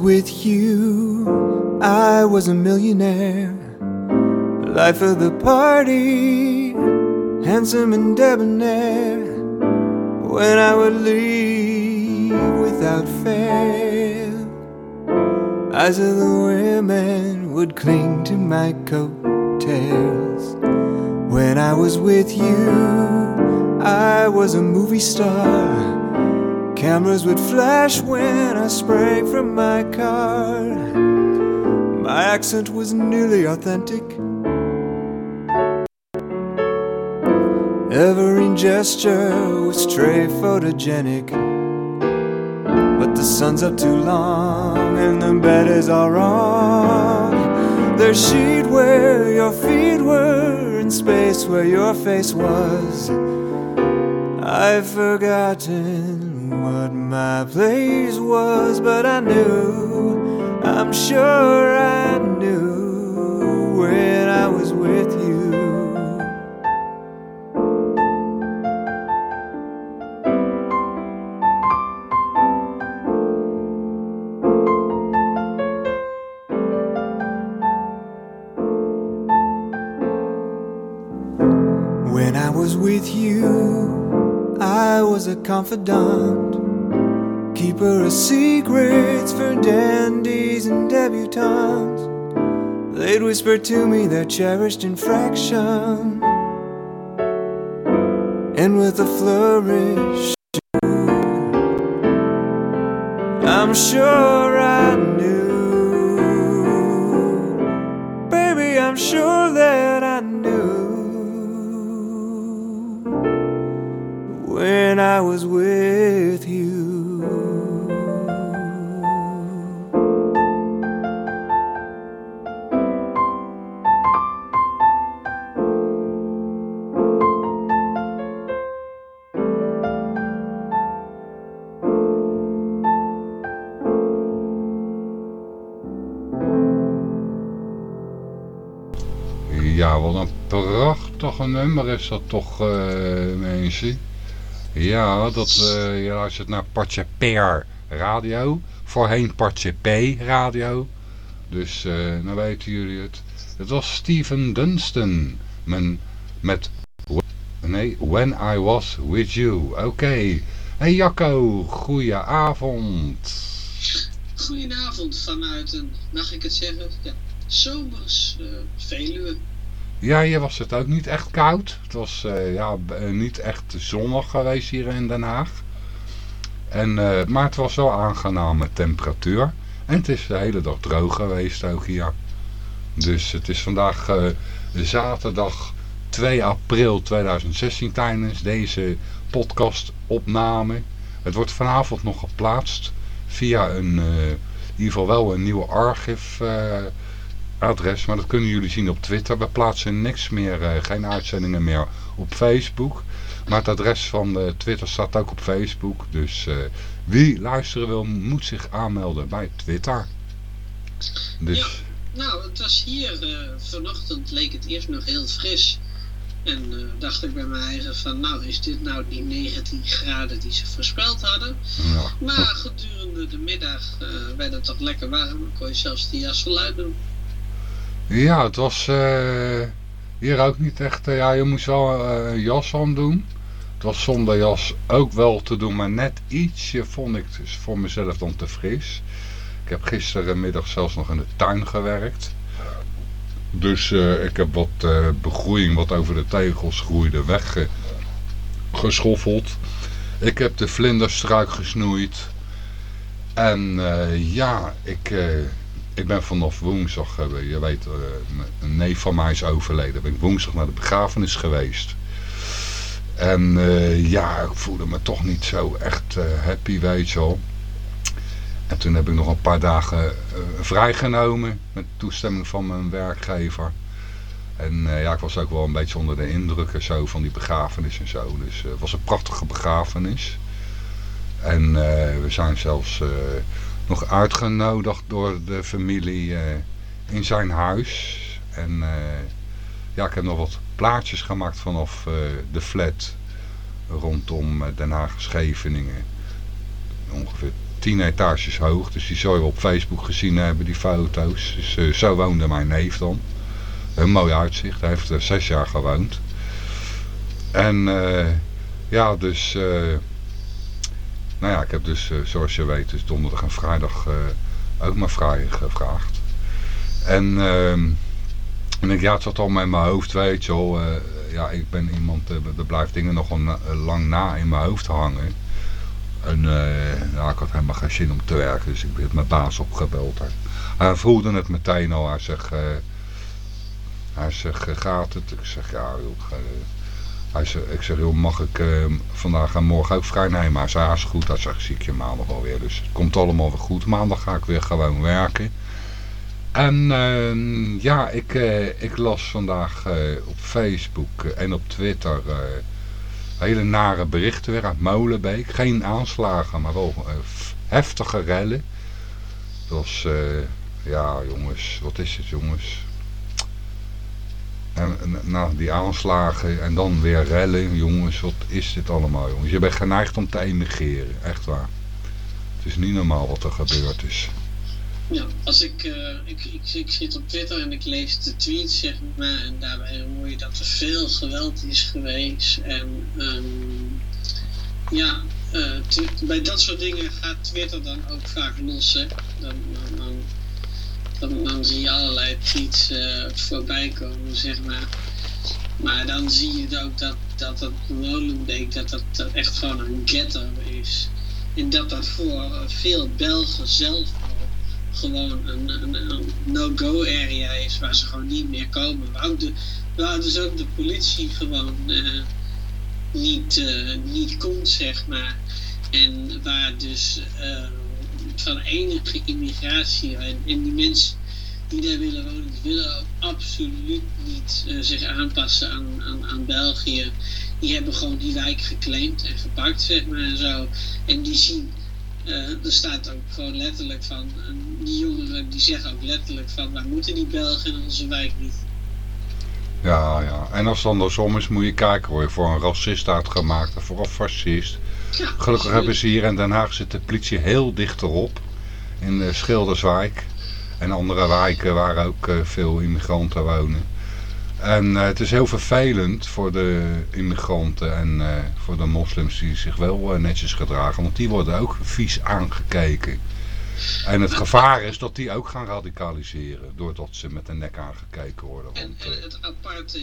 with you, I was a millionaire. Life of the party, handsome and debonair. When I would leave without fail, eyes of the women would cling to my coattails. When I was with you, I was a movie star. Cameras would flash when I sprang from my car. My accent was nearly authentic. Every gesture was stray photogenic. But the sun's up too long and the bed is all wrong. There's sheet where your feet were and space where your face was. I've forgotten what my place was, but I knew, I'm sure I knew when I was with you. When I was with you, I was a confidant, keeper of secrets for dandies and debutantes. They'd whisper to me their cherished infraction, and with a flourish, I'm sure I knew, baby, I'm sure Was with you. Ja, wat een prachtige nummer is dat toch, eh mensen. Ja, dat, eh je luistert naar Partje Per Radio. Voorheen Partje P Radio. Dus eh dan weten jullie het. Het was Steven Dunstan. Mijn, met, nee, When I Was With You. Oké. Hey Jacco, goeie-avond. Goedenavond vanuit een, mag ik het zeggen, ja, zomers uh, Veluwe. Ja, hier was het ook niet echt koud. Het was uh, ja, uh, niet echt zonnig geweest hier in Den Haag. En, uh, maar het was wel aangename temperatuur. En het is de hele dag droog geweest ook hier. Dus het is vandaag zaterdag 2 april 2016 tijdens deze podcastopname. Het wordt vanavond nog geplaatst via een, in ieder geval wel een nieuwe archief adres, maar dat kunnen jullie zien op Twitter. We plaatsen niks meer, uh, geen uitzendingen meer op Facebook. Maar het adres van uh, Twitter staat ook op Facebook. Dus uh, wie luisteren wil, moet zich aanmelden bij Twitter. Dus... Ja, nou, het was hier vanochtend leek het eerst nog heel fris. En dacht ik bij mijn eigen van, nou is dit nou die 19 graden die ze voorspeld hadden. Ja. Maar gedurende de middag werd het toch lekker warm. kon je zelfs de jas voluit doen. Ja, het was uh, hier ook niet echt... Uh, ja, je moest wel uh, een jas aan doen. Het was zonder jas ook wel te doen, maar net ietsje vond ik dus voor mezelf dan te fris. Ik heb gisterenmiddag zelfs nog in de tuin gewerkt. Dus ik heb wat begroeiing wat over de tegels groeide weggeschoffeld. Ik heb de vlinderstruik gesnoeid. En ja, ik ik ben vanaf woensdag, je weet, een neef van mij is overleden. Ben ik woensdag naar de begrafenis geweest. En uh, ja, ik voelde me toch niet zo echt happy, weet je wel. En toen heb ik nog een paar dagen uh, vrijgenomen met toestemming van mijn werkgever. En ja, ik was ook wel een beetje onder de indruk en zo van die begrafenis en zo. Dus het was een prachtige begrafenis. En we zijn zelfs nog uitgenodigd door de familie uh, in zijn huis. En uh, ja, ik heb nog wat plaatjes gemaakt vanaf uh, de flat rondom Den Haag Scheveningen. Ongeveer tien etages hoog. Dus die zou je op Facebook gezien hebben, die foto's. Dus zo woonde mijn neef dan. Een mooi uitzicht. Hij heeft er zes jaar gewoond. En ja, dus... nou ja, ik heb dus, zoals je weet, dus donderdag en vrijdag ook maar vrij gevraagd. En... Ehm, en ik, ja, het zat al met mijn hoofd, weet je wel. Uh, ja, ik ben iemand, uh, er blijft dingen nog een, uh, lang na in mijn hoofd hangen. En ja, ik had helemaal geen zin om te werken, dus ik heb mijn baas opgebeld. Hij, voelde het meteen al, hij zegt, hij zegt gaat het? Ik zeg, ja joh, ik zeg, joh, mag ik vandaag en morgen ook vrij nemen? Hij zei, ja, is goed. Hij zegt, zie ik je maandag alweer. Dus het komt allemaal weer goed. Maandag ga ik weer gewoon werken. En uh, ja, ik, uh, ik las vandaag uh, op Facebook en op Twitter hele nare berichten weer uit Molenbeek. Geen aanslagen, maar wel heftige rellen. Dus ja jongens, wat is het jongens? En, nou, die aanslagen en dan weer rellen, jongens, wat is dit allemaal jongens? Je bent geneigd om te emigreren, echt waar. Het is niet normaal wat er gebeurd is. Ja, als ik, uh, ik, ik, ik, zit op Twitter en ik lees de tweets, zeg maar, en daarbij hoor je dat er veel geweld is geweest. En um, ja, uh, bij dat soort dingen gaat Twitter dan ook vaak los. Hè? Dan, dan, dan, zie je allerlei tweets uh, voorbij komen, zeg maar. Maar dan zie je ook dat, dat het Molenbeek, dat dat, dat echt gewoon een ghetto is. En dat dat voor veel Belgen zelf gewoon een, een, no-go area is waar ze gewoon niet meer komen. Waar, de, waar dus ook de politie gewoon uh, niet, uh, niet komt, zeg maar. En waar dus van enige immigratie en, die mensen die daar willen wonen, die willen ook absoluut niet zich aanpassen aan, aan, aan België. Die hebben gewoon die wijk geclaimd en gepakt, zeg maar en zo. En die zien uh, er staat ook gewoon letterlijk van, die jongeren die zeggen ook letterlijk van, waar moeten die Belgen in onze wijk niet? Ja, ja. En als het andersom is, moet je kijken, hoor voor een racist uitgemaakt of voor een fascist. Gelukkig hebben ze hier in Den Haag zit de politie heel dichterop, in de Schilderswijk. En andere wijken waar ook uh, veel immigranten wonen. En uh, het is heel vervelend voor de immigranten en uh, voor de moslims die zich wel uh, netjes gedragen. Want die worden ook vies aangekeken. En het gevaar is dat die ook gaan radicaliseren. Doordat ze met de nek aangekeken worden. Want,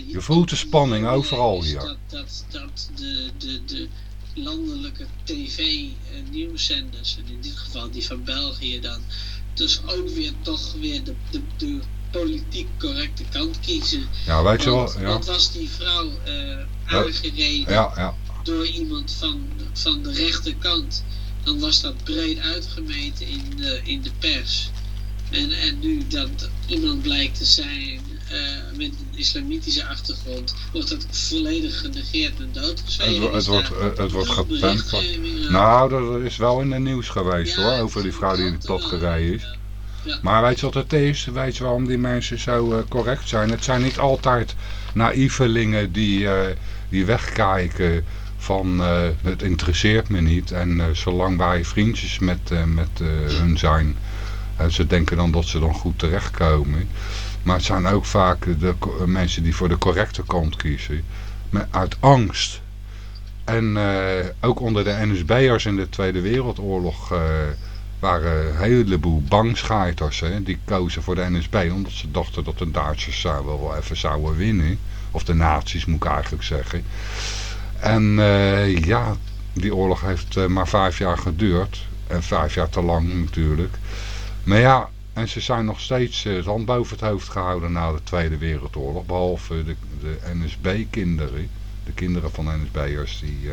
je voelt de spanning overal hier. Dat, dat, dat de, de, de landelijke tv-nieuwszenders, en in dit geval die van België dan, dus ook weer toch weer de, de, de politiek correcte kant kiezen. Ja, weet je wel. Ja. Was die vrouw uh, aangereden ja, ja. door iemand van, van de rechterkant? Dan was dat breed uitgemeten in de, in de pers. En, en nu dat iemand blijkt te zijn uh, met een islamitische achtergrond, wordt dat volledig genegeerd en doodgeschreven. Het, het, wordt, het, het wordt gepland. Nou, dat is wel in het nieuws geweest ja, hoor, over die vrouw die in het plat gereden is. Maar weet je wat het is? Weet je waarom die mensen zo uh, correct zijn? Het zijn niet altijd naïvelingen die, uh, die wegkijken van uh, het interesseert me niet. En zolang wij vriendjes met, met hun zijn, ze denken dan dat ze dan goed terechtkomen. Maar het zijn ook vaak de mensen die voor de correcte kant kiezen. Met, uit angst. En ook onder de NSB'ers in de Tweede Wereldoorlog waren een heleboel bangscheiters. Hè? Die kozen voor de NSB omdat ze dachten dat de Duitsers zou wel even zouden winnen. Of de nazi's moet ik eigenlijk zeggen. En ja, die oorlog heeft maar vijf jaar geduurd. En vijf jaar te lang natuurlijk. Maar ja, en ze zijn nog steeds uh, het hand boven het hoofd gehouden na de Tweede Wereldoorlog. Behalve de, de NSB-kinderen. De kinderen van NSB'ers, die,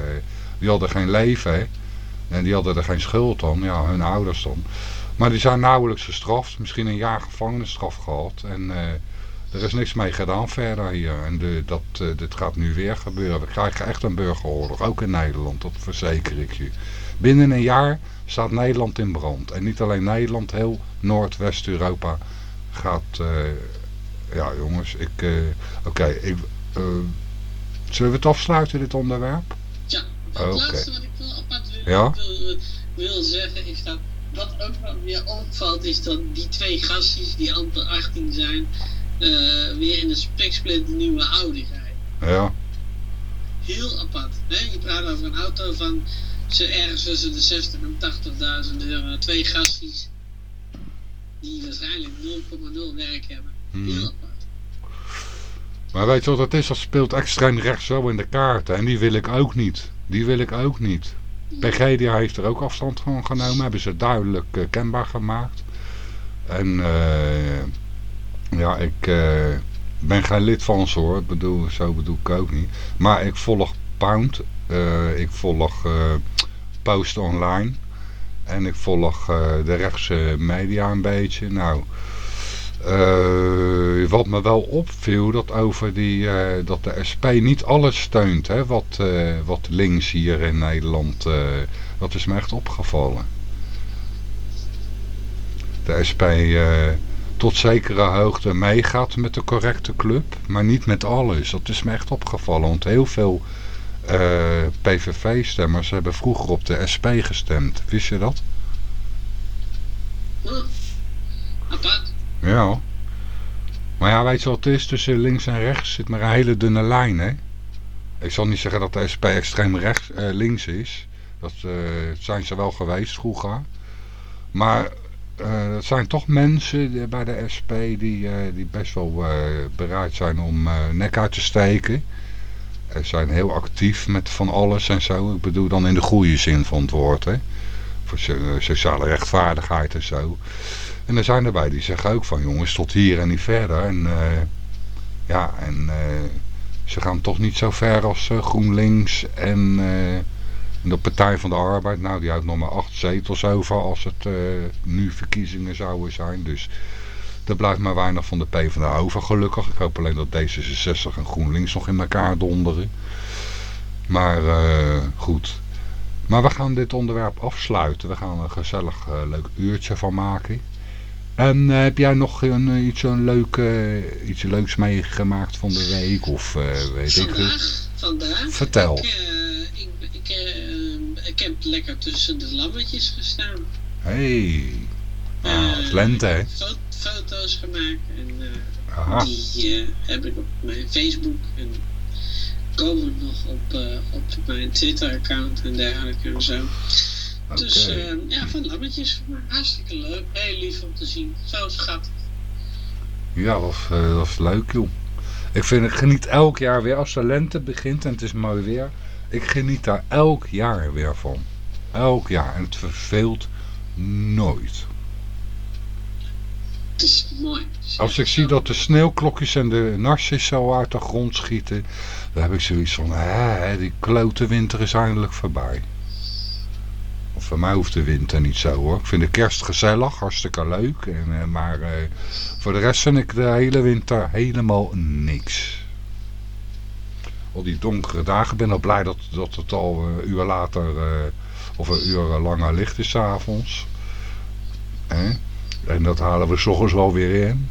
die hadden geen leven. Hè? En die hadden er geen schuld aan, ja, hun ouders dan. Maar die zijn nauwelijks gestraft, misschien een jaar gevangenisstraf gehad. En uh, er is niks mee gedaan verder hier. En de, dat, uh, dit gaat nu weer gebeuren. We krijgen echt een burgeroorlog, ook in Nederland, dat verzeker ik je. Binnen een jaar staat Nederland in brand. En niet alleen Nederland, heel Noordwest-Europa gaat... Uh, ja jongens, ik... Oké, okay, ik... zullen we het afsluiten, dit onderwerp? Ja, het okay. laatste wat ik wil apart ja? wil, wil zeggen is dat wat ook wel weer opvalt is dat die twee gastjes die amper 18 zijn, uh, weer in een spiksplit nieuwe Audi rijden. Ja. Heel apart. Hè? Je praat over een auto van ze ergens tussen de 60 en 80.000 euro. Twee gastjes die waarschijnlijk 0,0 werk hebben. Hmm. Heel apart. Maar weet je wat het is? Dat speelt extreem rechts zo in de kaarten. En die wil ik ook niet. Die wil ik ook niet. PGDA heeft er ook afstand van genomen. Hebben ze duidelijk uh, kenbaar gemaakt. En uh, ja, ik uh, ben geen lid van ze hoor. Ik bedoel, zo bedoel ik ook niet. Maar ik volg Pound. Ik volg Post Online. En ik volg de rechtse media een beetje. Nou... Uh, wat me wel opviel, dat over die, dat de SP niet alles steunt, hè, wat, wat links hier in Nederland, dat is me echt opgevallen. De SP tot zekere hoogte meegaat met de correcte club, maar niet met alles. Dat is me echt opgevallen, want heel veel PVV-stemmers hebben vroeger op de SP gestemd. Wist je dat? Ja. Maar ja, weet je wat het is? Tussen links en rechts zit maar een hele dunne lijn, hè? Ik zal niet zeggen dat de SP extreem rechts, eh, links is. Dat uh, zijn ze wel geweest vroeger. Maar dat zijn toch mensen bij de SP die, die best wel bereid zijn om nek uit te steken. Zijn heel actief met van alles en zo. Ik bedoel dan in de goede zin van het woord, hè? Voor sociale rechtvaardigheid en zo. En er zijn erbij die zeggen ook van jongens tot hier en niet verder. En uh, ja, en uh, ze gaan toch niet zo ver als GroenLinks en, de Partij van de Arbeid. Nou, die houdt nog maar acht zetels over als het nu verkiezingen zouden zijn. Dus er blijft maar weinig van de PvdA over gelukkig. Ik hoop alleen dat D66 en GroenLinks nog in elkaar donderen. Maar goed. Maar we gaan dit onderwerp afsluiten. We gaan een gezellig leuk uurtje van maken. En uh, heb jij nog een, iets, een leuk, iets leuks meegemaakt van de week? Of weet vandaag, ik Vandaag? Vertel. Ik, ik, ik, ik, heb lekker tussen de lammetjes gestaan. Hé, hey. ah, het lente hè? Foto's gemaakt en die heb ik op mijn Facebook en komen nog op, op mijn Twitter account en dergelijke en zo. Dus ja, van lammetjes. Hartstikke leuk. Heel lief om te zien. Zo schattig. Ja, dat is, dat is leuk joh. Ik, vind, ik geniet elk jaar weer als de lente begint en het is mooi weer. Ik geniet daar elk jaar weer van. Elk jaar. En het verveelt nooit. Als ik zie dat de sneeuwklokjes en de narsjes zo uit de grond schieten, dan heb ik zoiets van, hè, die klote winter is eindelijk voorbij. Of voor mij hoeft de winter niet zo hoor. Ik vind de kerst gezellig, hartstikke leuk. En, eh, maar uh, voor de rest vind ik de hele winter helemaal niks. Al die donkere dagen. Ik ben al blij dat, dat het al een uur later of een uur langer licht is s'avonds. En dat halen we s ochtends wel weer in.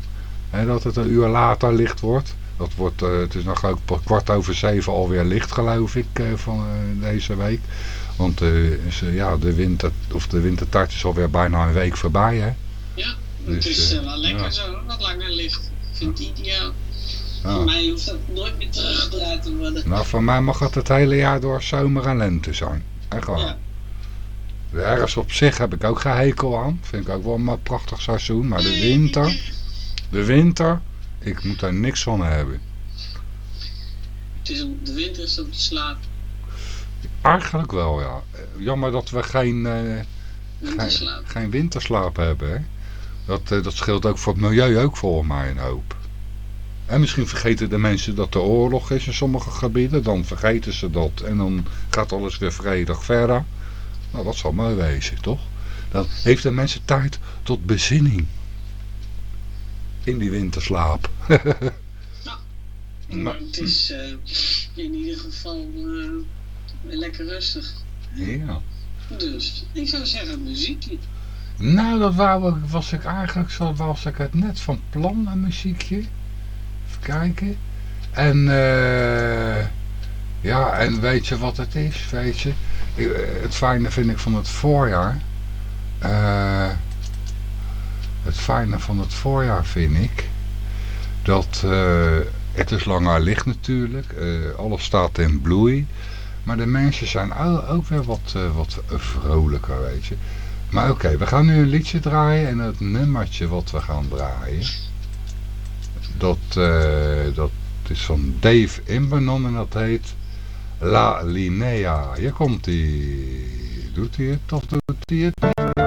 Hè? Dat het een uur later licht wordt. Dat wordt, uh, het is nog ook kwart over zeven alweer licht geloof ik van deze week. Want uh, ja, de, winter, of de wintertijd is alweer bijna een week voorbij, hè? Ja, dus, het is uh, wel lekker ja. zo, wat langer licht. Ik vind het ideaal. Ja. Voor mij hoeft dat nooit meer teruggedraaid te worden. Nou, voor mij mag het het hele jaar door zomer en lente zijn. Echt waar. Ja. Herfst op zich heb ik ook geen hekel aan. Vind ik ook wel een prachtig seizoen. Maar de winter, de winter, ik moet daar niks van hebben. Het is om, de winter is om te slapen. Eigenlijk wel, ja. Jammer dat we geen, uh, winterslaap. geen, winterslaap hebben. Hè? Dat, uh, dat scheelt ook voor het milieu ook volgens mij een hoop. En misschien vergeten de mensen dat er oorlog is in sommige gebieden. Dan vergeten ze dat. En dan gaat alles weer vredig verder. Nou, dat zal mooi wezen, toch? Dan heeft de mensen tijd tot bezinning. In die winterslaap. nou, maar het is uh, in ieder geval lekker rustig. Ja. Dus ik zou zeggen muziekje. Nou, dat wou, was ik eigenlijk zo, was ik het net van plan, een muziekje. Even kijken. En, uh, ja, en weet je wat het is, weet je. Eh, het fijne vind ik van het voorjaar. uh, het fijne van het voorjaar vind ik dat uh, het is langer licht natuurlijk. Uh, alles staat in bloei. Maar de mensen zijn ook weer wat, wat vrolijker, weet je. Maar oké, we gaan nu een liedje draaien. En het nummertje wat we gaan draaien. Dat, dat is van Dave Imbernon en dat heet La Linea. Hier komt hij. Doet hij het of doet hij het niet?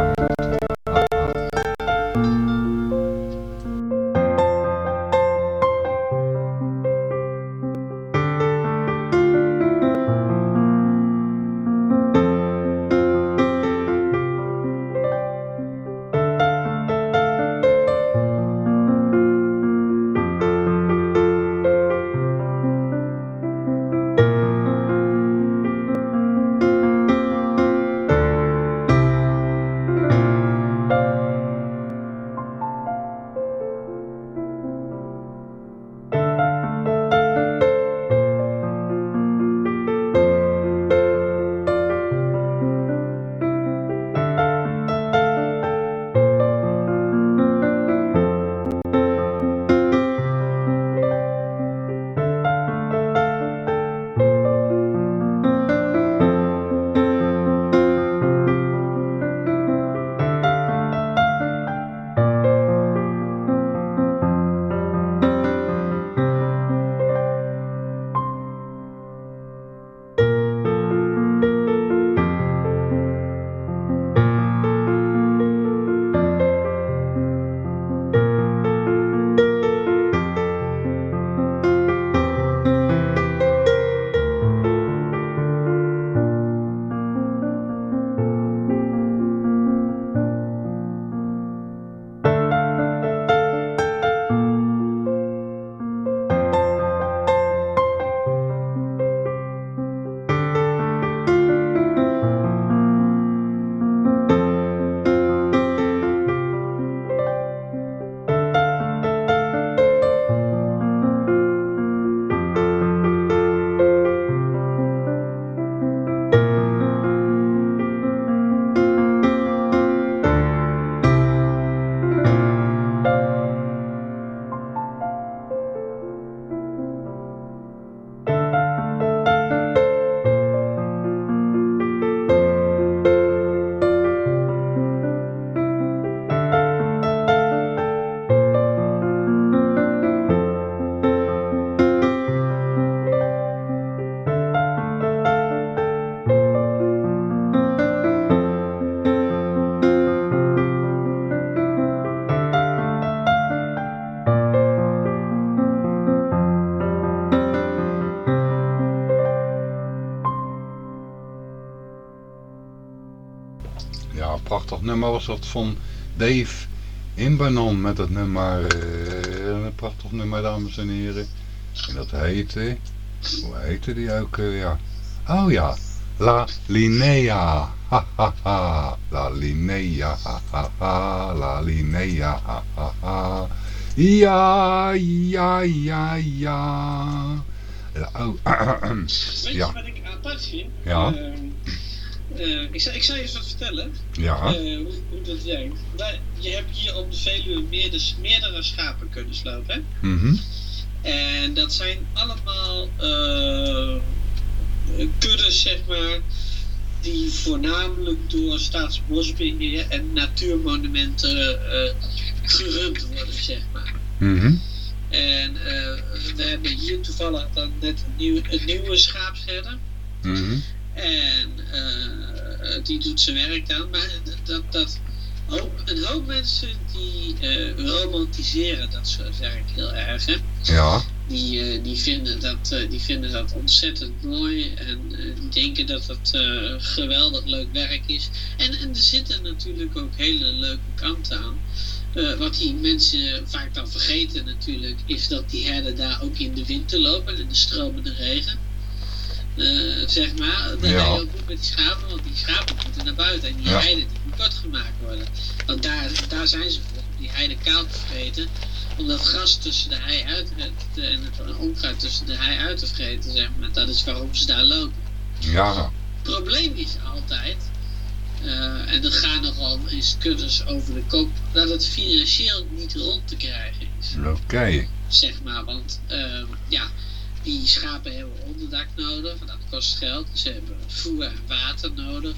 Nummer was dat van Dave Imbanon met het nummer, uh, een prachtig nummer dames en heren. En dat heette, hoe heette die ook uh, ja? Oh ja, La Linea, ha ha ha, La Linea, ha ha ha, La Linea, ha ha ha. Ja, ja, ja, ja. Oh, Weet je wat ik apart vind? Ja. Uh, uh, ik, zal, ik zal je eens wat vertellen. Ja. Uh, hoe, hoe, dat werkt. je hebt hier op de Veluwe meerdere, meerdere schapen kunnen slopen. Mm -hmm. En dat zijn allemaal uh, kuddes, zeg maar, die voornamelijk door staatsbosbeheer en natuurmonumenten gerund worden, zeg maar. Mm -hmm. En we hebben hier toevallig dan net een, nieuw, een nieuwe schaapsherder. Mm -hmm. En uh, die doet zijn werk dan. Maar dat, dat, hoop, een hoop mensen die uh, romantiseren dat soort werk heel erg. Hè? Ja. Die, uh, die, vinden dat, die vinden dat ontzettend mooi. En die denken dat het geweldig leuk werk is. En, en er zitten natuurlijk ook hele leuke kanten aan. wat die mensen vaak dan vergeten natuurlijk, is dat die herden daar ook in de winter lopen, in de stromende regen. Uh, zeg maar. Dat ja. je ook goed met die schapen, want die schapen moeten naar buiten. En die ja. heide die moet kort gemaakt worden. Want daar, daar zijn ze voor, die heide kaal te vreten. Om dat gras tussen de hei uit te, en het onkruid tussen de hei uit te vreten, zeg maar. Dat is waarom ze daar lopen. Ja. Het probleem is altijd, Uh, en dat gaat nogal eens kuddes over de kop dat het financieel niet rond te krijgen is. Oké. Zeg maar, want uh, ja, die schapen hebben onderdak nodig, dat kost geld. Ze hebben voer en water nodig,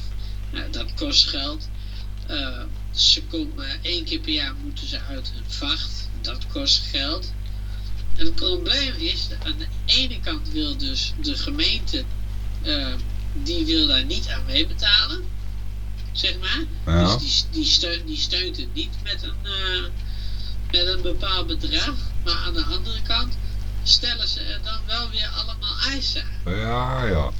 nou, dat kost geld. Uh, ze komen één keer per jaar moeten ze uit hun vacht, dat kost geld. En het probleem is, aan de ene kant wil dus de gemeente, uh, die wil daar niet aan meebetalen, zeg maar. Ja. Dus die, die, steunt, die steunt het niet met een, uh, met een bepaald bedrag. Maar aan de andere kant stellen ze er dan wel weer allemaal eisen Ja, ja.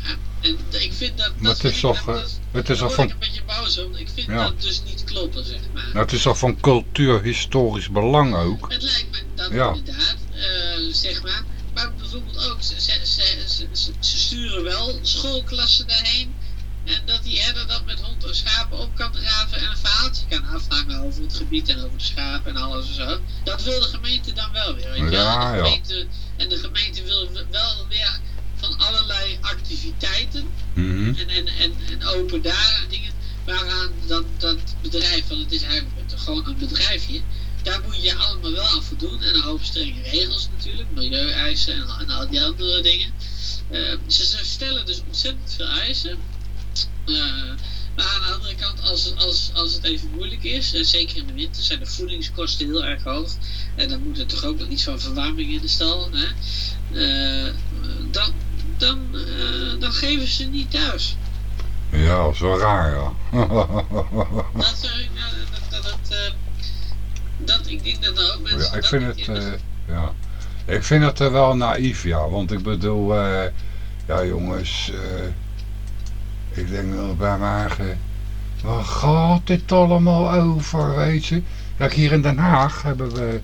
En ik vind dat... Maar dat het is toch... Dat, het is toch van... ik een beetje boos om. Ik vind dat dus niet kloppen, zeg maar. Nou, het is toch van cultuurhistorisch belang ook? Het lijkt me dat ja. inderdaad, uh, zeg maar. Maar bijvoorbeeld ook, ze, ze, ze, ze, sturen wel schoolklassen daarheen. En dat die herder dan met hond en schapen op kan draven en een verhaaltje kan afhangen over het gebied en over de schapen en alles en zo. Dat wil de gemeente dan wel weer. Weet ja, de gemeente, En de gemeente wil wel weer van allerlei activiteiten mm -hmm. en, en, en, en open daar dingen waaraan dat, dat bedrijf, want het is eigenlijk gewoon een bedrijfje, daar moet je allemaal wel aan voldoen. En een hoop strenge regels natuurlijk, milieueisen en, en al die andere dingen. Uh, ze stellen dus ontzettend veel eisen. Uh, maar aan de andere kant, als, als, als het even moeilijk is, en zeker in de winter, zijn de voedingskosten heel erg hoog. En dan moet er toch ook nog iets van verwarming in de stal. Hè? Uh, dan, dan, uh, dan geven ze niet thuis. Ja, dat is wel raar, ja. dat, dat, dat, dat, dat, ik denk dat er ook mensen... Ja, ik vind het... Ja. Ik vind het uh, wel naïef, ja. Want ik bedoel... ja, jongens... Ik denk bij mij, waar gaat dit allemaal over, weet je? Kijk, hier in Den Haag hebben we...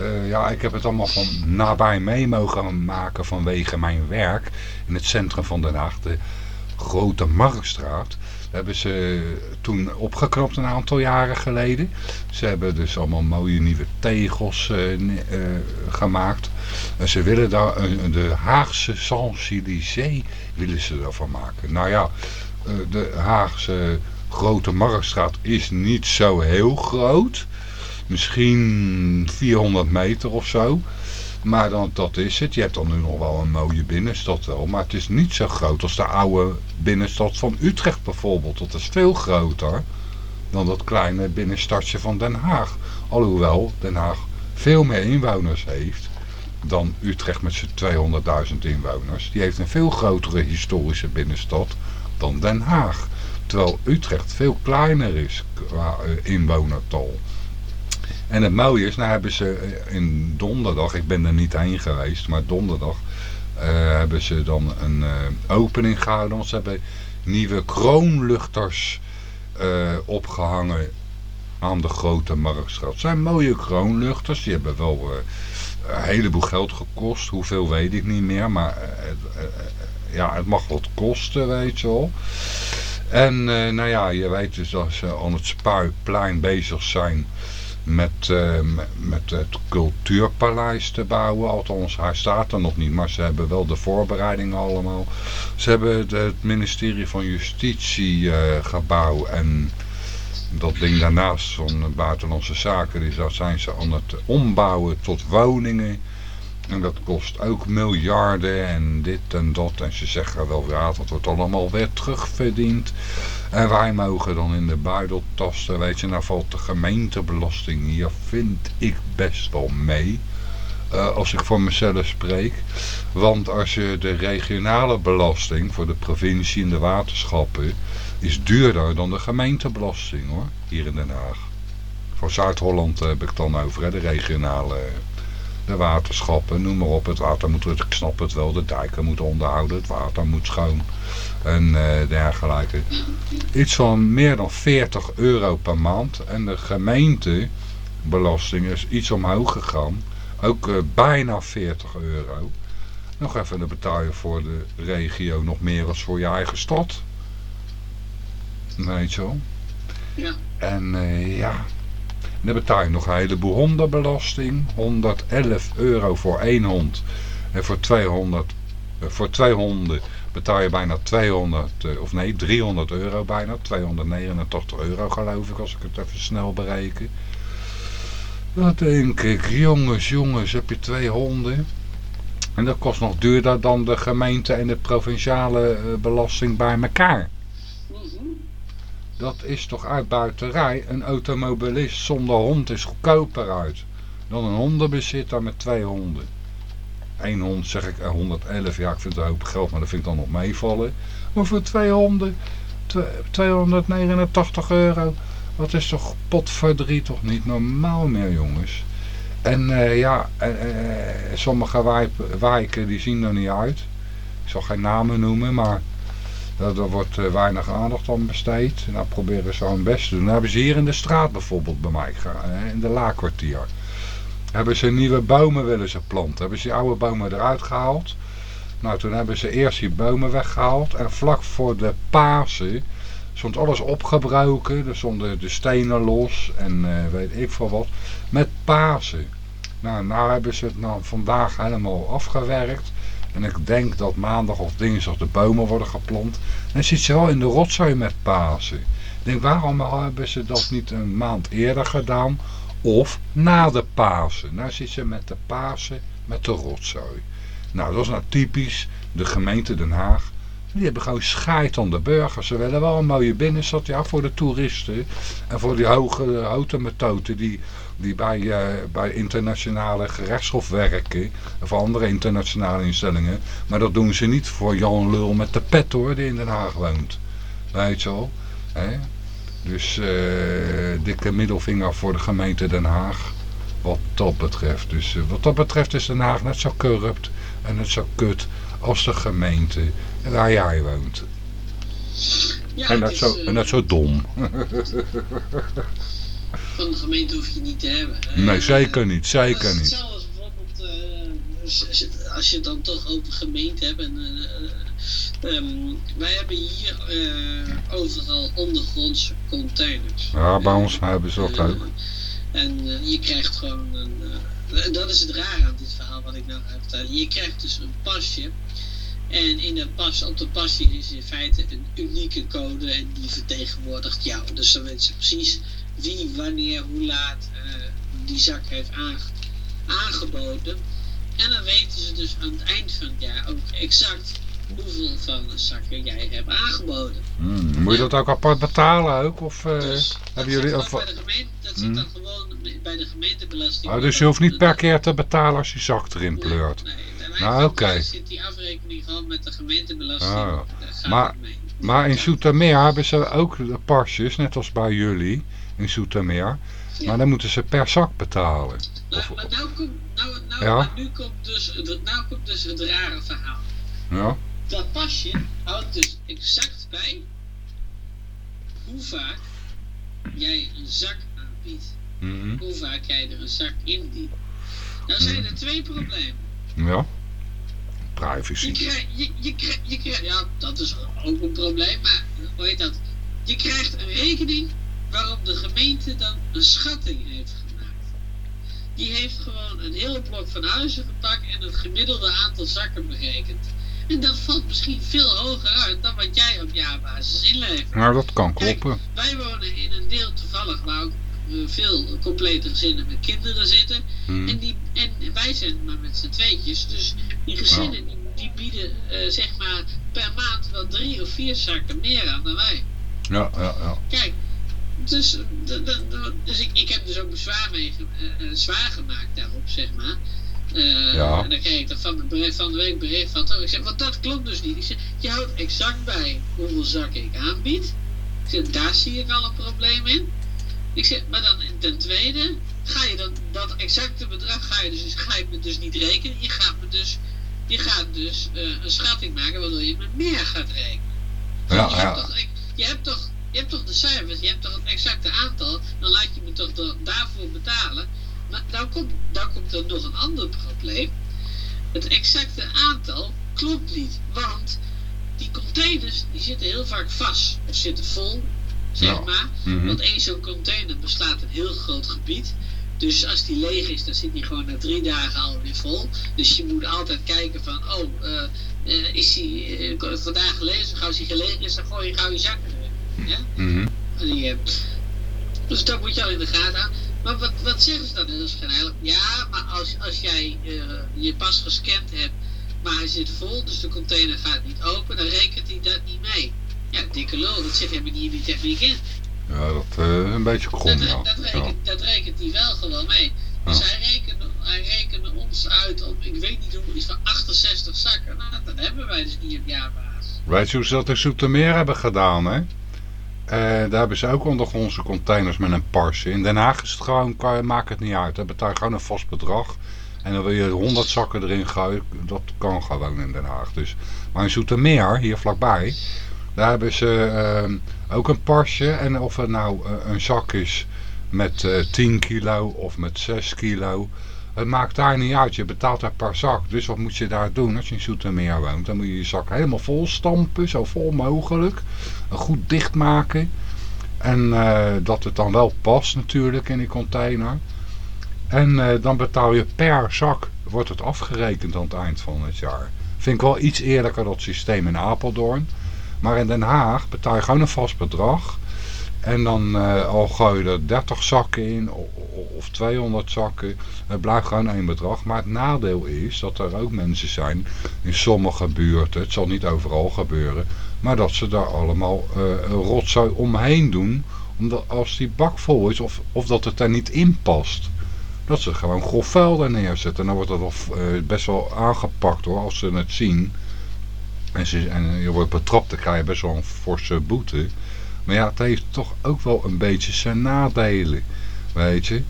Uh, ja, ik heb het allemaal van nabij mee mogen maken vanwege mijn werk in het centrum van Den Haag, de Grote Marktstraat. hebben ze toen opgeknapt een aantal jaren geleden. Ze hebben dus allemaal mooie nieuwe tegels uh, uh, gemaakt. En ze willen daar de Haagse Champs-Élysées willen ze daarvan maken. Nou ja, eh, de Haagse Grote Marktstraat is niet zo heel groot. Misschien 400 meter of zo. Maar dan, dat is het. Je hebt dan nu nog wel een mooie binnenstad wel. Maar het is niet zo groot als de oude binnenstad van Utrecht bijvoorbeeld. Dat is veel groter dan dat kleine binnenstadje van Den Haag. Alhoewel Den Haag veel meer inwoners heeft dan Utrecht met zijn 200.000 inwoners. Die heeft een veel grotere historische binnenstad dan Den Haag. Terwijl Utrecht veel kleiner is qua uh, inwonertal. En het mooie is, nou hebben ze eh, in donderdag, ik ben er niet heen geweest, maar donderdag uh, hebben ze dan een opening gehouden. Ze hebben nieuwe kroonluchters opgehangen aan de grote marktstraat. Het zijn mooie kroonluchters, die hebben wel een heleboel geld gekost. Hoeveel weet ik niet meer, maar ja, het mag wat kosten, weet je wel. En uh, nou ja, je weet dus dat ze aan het Spuiplein bezig zijn met, uh, met het cultuurpaleis te bouwen. Althans, hij staat er nog niet, maar ze hebben wel de voorbereidingen allemaal. Ze hebben het, ministerie van Justitie uh, gebouw en dat ding daarnaast van Buitenlandse Zaken, is, dat zijn ze aan het ombouwen tot woningen. En dat kost ook miljarden en dit en dat. En ze zeggen wel, ja, dat wordt allemaal weer terugverdiend. En wij mogen dan in de buidel tasten. Weet je, nou valt de gemeentebelasting hier, vind ik best wel mee. Uh, als ik voor mezelf spreek. Want als je de regionale belasting voor de provincie en de waterschappen... is duurder dan de gemeentebelasting hoor, hier in Den Haag. Voor Zuid-Holland heb ik dan over, hè, de regionale de waterschappen, noem maar op. Het water moet, ik snap het wel, de dijken moeten onderhouden, het water moet schoon en uh, dergelijke. Iets van meer dan 40 euro per maand en de gemeentebelasting is iets omhoog gegaan. Ook uh, bijna 40 euro. Nog even de betaal je voor de regio nog meer als voor je eigen stad. Weet je wel. Ja. En uh, ja, dan betaal je nog een heleboel hondenbelasting. 111 euro voor één hond. En voor 200 eh, voor twee honden betaal je bijna 200, uh, of nee, 300 euro bijna. 289 euro geloof ik, als ik het even snel bereken. Dat denk ik, jongens, jongens, heb je twee honden. En dat kost nog duurder dan de gemeente en de provinciale uh, belasting bij elkaar. Dat is toch uitbuiterij. Een automobilist zonder hond is goedkoper uit dan een hondenbezitter met twee honden. Eén hond zeg ik 111, ja ik vind het een geld, maar dat vind ik dan nog meevallen. Maar voor twee honden, 289 euro, dat is toch potverdriet toch niet normaal meer jongens. En uh, ja, uh, sommige wijken die zien er niet uit. Ik zal geen namen noemen, maar daar wordt weinig aandacht aan besteed. En dan proberen ze hun best te doen. Dat hebben ze hier in de straat bijvoorbeeld bij mij, in de laakkwartier hebben ze nieuwe bomen willen ze planten. Hebben ze die oude bomen eruit gehaald. Nou, toen hebben ze eerst die bomen weggehaald. En vlak voor de Pasen stond alles opgebroken. Er stonden de stenen los en uh, weet ik veel wat. Met Pasen. Nou, nou hebben ze het nou vandaag helemaal afgewerkt. En ik denk dat maandag of dinsdag de bomen worden geplant. En zit ze wel in de rotzooi met Pasen. Ik denk, waarom hebben ze dat niet een maand eerder gedaan? Of na de Pasen. Nou zit ze met de Pasen met de rotzooi. Nou, dat is nou typisch de gemeente Den Haag. Die hebben gewoon scheid aan de burgers. Ze willen wel een mooie binnenstad ja, voor de toeristen. En voor die hoge autometoten die, die bij, uh, bij internationale gerechtshof werken. Of andere internationale instellingen. Maar dat doen ze niet voor Jan Lul met de pet hoor, die in Den Haag woont. Weet je wel. Hè? Dus uh, dikke middelvinger voor de gemeente Den Haag. Wat dat betreft. Dus uh, wat dat betreft is Den Haag net zo corrupt en net zo kut als de gemeente waar jij woont. Ja, en, net zo, uh, en net zo dom. van de gemeente hoef je niet te hebben. nee, zeker niet. Zeker niet. Zelfs bijvoorbeeld als je dan toch over gemeente hebt en Um, wij hebben hier uh, overal ondergrondse containers. Ja, bij ons hebben ze dat uh, ook. En uh, je krijgt gewoon een... dat is het raar aan dit verhaal wat ik nou ga vertellen. Je krijgt dus een pasje. En in dat pas, op dat pasje is in feite een unieke code en die vertegenwoordigt jou. Dus dan weten ze precies wie, wanneer, hoe laat die zak heeft aangeboden. En dan weten ze dus aan het eind van het jaar ook exact van de zakken jij hebt aangeboden. Hmm, moet je dat ook apart betalen ook? Of uh, dus, hebben jullie... Of, bij de gemeente, dat zit hmm. dan gewoon bij de gemeentebelasting. Oh, dus je hoeft niet per keer te betalen als je zak erin pleurt? Nee, nee. Nou, oké. Okay. zit die afrekening gewoon met de gemeentebelasting. Oh. Maar, maar in Zoetermeer hebben ze ook de pasjes, net als bij jullie in Zoetermeer. Ja. Maar dan moeten ze per zak betalen. Nou, of, maar nou komt, nou, nou, ja? maar nu komt dus, nou komt dus het rare verhaal. Ja dat pasje houdt dus exact bij hoe vaak jij een zak aanbiedt. Mm -hmm. Hoe vaak jij er een zak in dient. Nou zijn er twee problemen. Ja. Privacy. Je krijgt, je, je, je ja, dat is ook een probleem, maar hoe heet dat? Je krijgt een rekening waarop de gemeente dan een schatting heeft gemaakt. Die heeft gewoon een hele blok van huizen gepakt en het gemiddelde aantal zakken berekend. En dat valt misschien veel hoger uit dan wat jij op jaarbasis inlevert. Nou, dat kan kloppen. Kijk, wij wonen in een deel toevallig waar ook uh, veel complete gezinnen met kinderen zitten. Hmm. En, die, en wij zijn maar met z'n tweetjes. Dus die gezinnen die, die, bieden uh, zeg maar per maand wel drie of vier zakken meer aan dan wij. Ja, ja, ja. Kijk, dus, dus ik, ik heb dus ook bezwaar mee, uh, zwaar gemaakt daarop, zeg maar. Uh, ja. En dan kreeg ik dan van, de, van de week bericht van, oh, ik zeg, want dat klopt dus niet. Ik zeg, je houdt exact bij hoeveel zakken ik aanbied. Ik zeg, daar zie ik al een probleem in. Ik zeg, maar dan ten tweede, ga je dan dat exacte bedrag, ga je, dus, ga je me dus niet rekenen. Je gaat me dus, je gaat dus uh, een schatting maken waardoor je met meer gaat rekenen. Ja, je, ja. Hebt toch, je, hebt toch, je hebt toch de cijfers, je hebt toch het exacte aantal, dan laat je me toch daarvoor betalen. Maar dan komt, dan komt er nog een ander probleem. Het exacte aantal klopt niet. Want die containers die zitten heel vaak vast. Of zitten vol, zeg Ja. maar. Mhm. Want één zo'n container beslaat een heel groot gebied. Dus als die leeg is, dan zit die gewoon na drie dagen alweer vol. Dus je moet altijd kijken van, oh, uh, is die uh, vandaag gelezen, gauw als hij gelegen is, dan gooi je gauw je zakken erin. Ja? Mm die, dus dat moet je al in de gaten houden. Maar wat, wat zeggen ze dan? Is eigenlijk, ja, maar als, als jij je pas gescand hebt, maar hij zit vol, dus de container gaat niet open, dan rekent hij dat niet mee. Ja, dikke lul, dat zit helemaal niet in die techniek in. Ja, dat is uh, een beetje krom, dat, dat, rekent, dat rekent hij wel gewoon mee. Dus hij, rekende, hij rekende ons uit op, ik weet niet hoe, iets van 68 zakken. Nou, dat hebben wij dus niet op jaarbasis. Weet je hoe ze dat in Soetermeer hebben gedaan, hè? Uh, daar hebben ze ook ondergrondse containers met een parse. In Den Haag is het gewoon, maakt het niet uit. Dan betaal je gewoon een vast bedrag. En dan wil je 100 zakken erin gooien. Dat kan gewoon in Den Haag. Dus. Maar in Soetermeer, hier vlakbij, daar hebben ze uh, ook een pasje. En of het nou uh, een zak is met uh, 10 kilo of met 6 kilo. Het maakt daar niet uit. Je betaalt daar per zak. Dus wat moet je daar doen als je in Soetermeer woont? Dan moet je je zak helemaal vol stampen. Zo vol mogelijk. Goed dicht maken. En uh, dat het dan wel past natuurlijk in die container. En uh, dan betaal je per zak. Wordt het afgerekend aan het eind van het jaar. Vind ik wel iets eerlijker dat systeem in Apeldoorn. Maar in Den Haag betaal je gewoon een vast bedrag. En dan uh, al gooi je er 30 zakken in of, of 200 zakken. Het blijft gewoon één bedrag. Maar het nadeel is dat er ook mensen zijn in sommige buurten. Het zal niet overal gebeuren. Maar dat ze daar allemaal uh, rotzooi omheen doen. Omdat als die bak vol is of, of dat het er niet in past. Dat ze gewoon grof vuil daar neerzetten. En dan wordt dat uh, best wel aangepakt hoor. Als ze het zien. En, ze, en je wordt betrapt, dan krijg je best wel een forse boete. Maar ja, het heeft toch ook wel een beetje zijn nadelen. Weet je.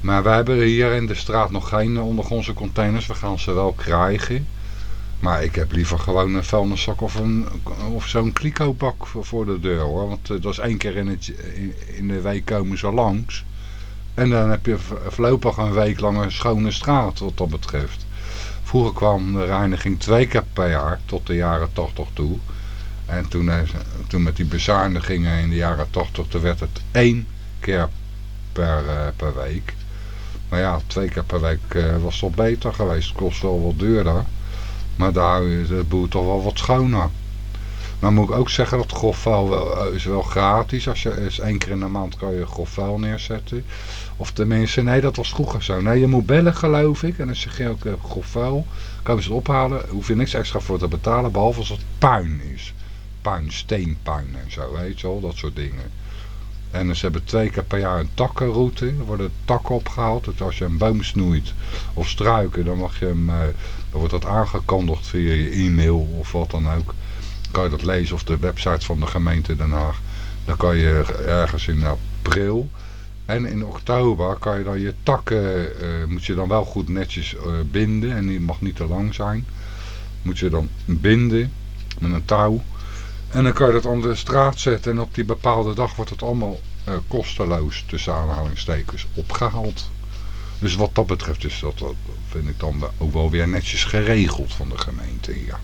Maar wij hebben hier in de straat nog geen ondergrondse containers. We gaan ze wel krijgen. Maar ik heb liever gewoon een vuilniszak of, een, of zo'n kliko-bak voor de deur hoor. Want uh, dat is één keer in, het, in, in, de week komen ze langs. En dan heb je voorlopig een week lang een schone straat wat dat betreft. Vroeger kwam de reiniging twee keer per jaar, tot de jaren 80 toe. En toen, toen met die bezuinigingen in de jaren 80, toen werd het één keer per, uh, per week. Maar ja, twee keer per week uh, was toch beter geweest. Het kost wel wat duurder. Maar daar is de boel toch wel wat schoner. Maar moet ik ook zeggen dat grofvuil is wel gratis. Als je eens één keer in de maand kan je grofvuil neerzetten. Of tenminste, nee dat was vroeger zo. Nee, je moet bellen geloof ik. En dan zeg je ook grofvuil. Je ze ophalen. Hoef je niks extra voor te betalen. Behalve als het puin is. Puin, steenpuin en zo. Weet je wel, dat soort dingen. En ze hebben twee keer per jaar een takkenroute. Er worden takken opgehaald. Dus als je een boom snoeit of struiken, dan mag je hem... Uh, dan wordt dat aangekondigd via je e-mail of wat dan ook. Kan je dat lezen of de website van de gemeente Haag. Dan kan je ergens in april en in oktober kan je dan je takken, uh, moet je dan wel goed netjes uh, binden. En die mag niet te lang zijn. Moet je dan binden met een touw. En dan kan je dat aan de straat zetten. En op die bepaalde dag wordt het allemaal uh, kosteloos, tussen aanhalingstekens, opgehaald. Dus wat dat betreft is dat, dat vind ik dan ook wel weer netjes geregeld van de gemeente, ja.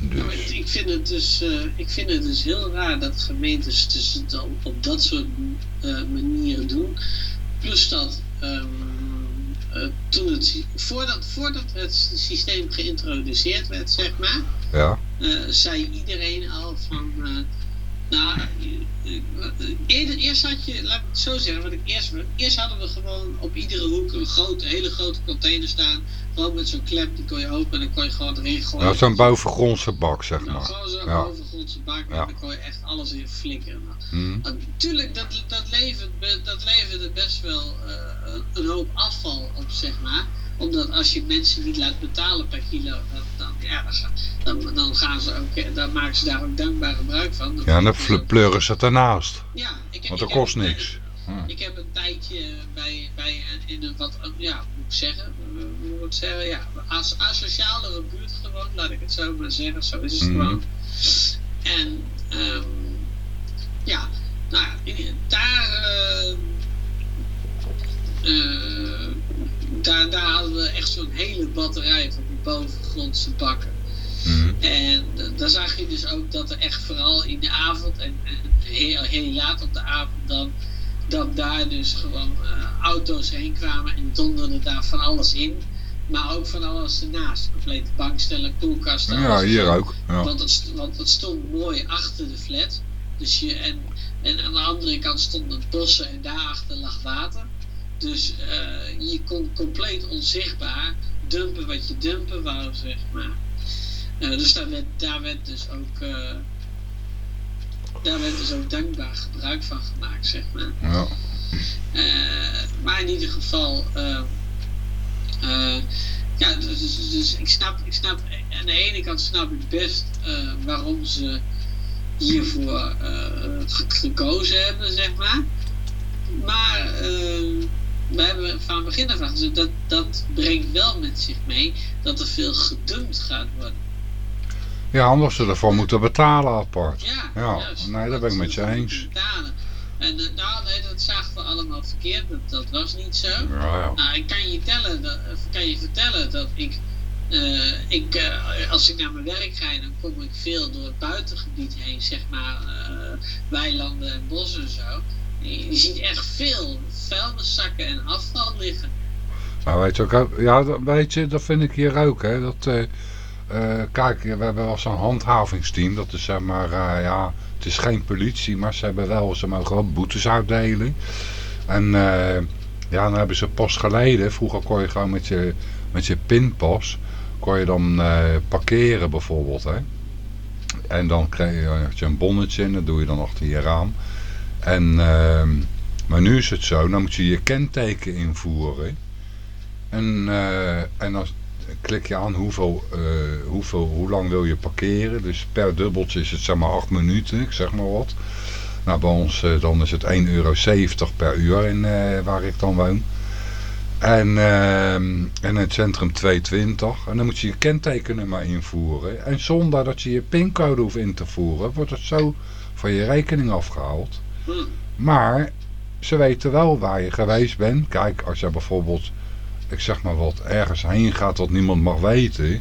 Dus. Nou, ik, vind het dus, uh, ik vind het dus heel raar dat gemeentes dus het dan op dat soort uh, manieren doen. Plus dat um, uh, toen het, voordat, voordat het systeem geïntroduceerd werd, zeg maar, ja. zei iedereen al van nou, eerder, eerst had je, laat ik het zo zeggen, wat ik eerst, eerst hadden we gewoon op iedere hoek een grote, hele grote container staan. Gewoon met zo'n klep, die kon je openen en dan kon je gewoon erin gooien. Ja, zo'n bovengrondse bak, zeg nou, maar. Gewoon zo'n ja. bovengrondse bak, ja. en dan kon je echt alles in flikkeren. Hmm. Natuurlijk, dat, dat, levert, dat leverde best wel uh, een hoop afval op, zeg maar omdat als je mensen niet laat betalen per kilo, dan, dan, ja, dan, dan, gaan ze ook, dan maken ze daar ook dankbaar gebruik van. Dan ja, en dan pleuren ze het ernaast. Ja, ik, Want dat ik kost niks. Hmm. Ik heb een tijdje bij, bij in een wat, ja, moet ik zeggen, moet ik zeggen, ja, as, asocialere buurt gewoon, laat ik het zo maar zeggen, zo is het Hmm. gewoon. En, um, ja, nou, daar, uh, uh, daar, daar hadden we echt zo'n hele batterij van die bovengrondse bakken. Mm. En daar zag je dus ook dat er echt vooral in de avond en, en heel, heel, laat op de avond dan dat daar dus gewoon auto's heen kwamen en donderden daar van alles in. Maar ook van alles ernaast. Complete bankstellen, koelkasten. Ja, hier ook. Ja. Want, het, want het stond mooi achter de flat. Dus je, en, en aan de andere kant stonden bossen en daarachter lag water. Dus uh, je kon compleet onzichtbaar dumpen wat je dumpen wou, zeg maar. Uh, dus daar werd, daar werd dus ook... Daar werd dus ook dankbaar gebruik van gemaakt, zeg maar. Ja. maar in ieder geval... ja, dus, dus, dus, ik snap, ik snap... Aan de ene kant snap ik best waarom ze hiervoor gekozen hebben, zeg maar. Maar we hebben van begin af aan gezegd dat dat brengt wel met zich mee dat er veel gedumpt gaat worden. Ja, anders ze ervoor moeten betalen apart. Ja, ja. nee, dat ben ik met je eens. Betalen. En nou, nee, dat zagen we allemaal verkeerd. Dat, dat was niet zo. Ja, ja. Nou, ik kan je, tellen, dat, kan je vertellen dat ik, uh, ik uh, als ik naar mijn werk ga, dan kom ik veel door het buitengebied heen, zeg maar, weilanden en bossen en zo. Je, ziet echt veel vuilniszakken en afval liggen. Nou, weet je ook, ja, weet je, dat vind ik hier ook, hè. Dat, uh, kijk, we hebben wel zo'n handhavingsteam, dat is zeg maar, uh, ja, het is geen politie, maar ze hebben wel, ze mogen wel boetes uitdelen. En ja, dan hebben ze pas geleden, vroeger kon je gewoon met je, met je pinpas, kon je dan parkeren bijvoorbeeld, hè. En dan krijg je, een bonnetje en dat doe je dan achter je raam. En, uh, maar nu is het zo, dan moet je je kenteken invoeren. En, en dan klik je aan hoeveel, uh, hoeveel, hoe lang wil je parkeren. Dus per dubbeltje is het zeg maar 8 minuten, ik zeg maar wat. Nou, bij ons uh, dan is het 1,70 euro per uur in, waar ik dan woon. En, uh, en in het centrum 220. En dan moet je je kentekennummer invoeren. En zonder dat je je pincode hoeft in te voeren, wordt het zo van je rekening afgehaald. Maar ze weten wel waar je geweest bent. Kijk, als je bijvoorbeeld, ik zeg maar wat, ergens heen gaat dat niemand mag weten.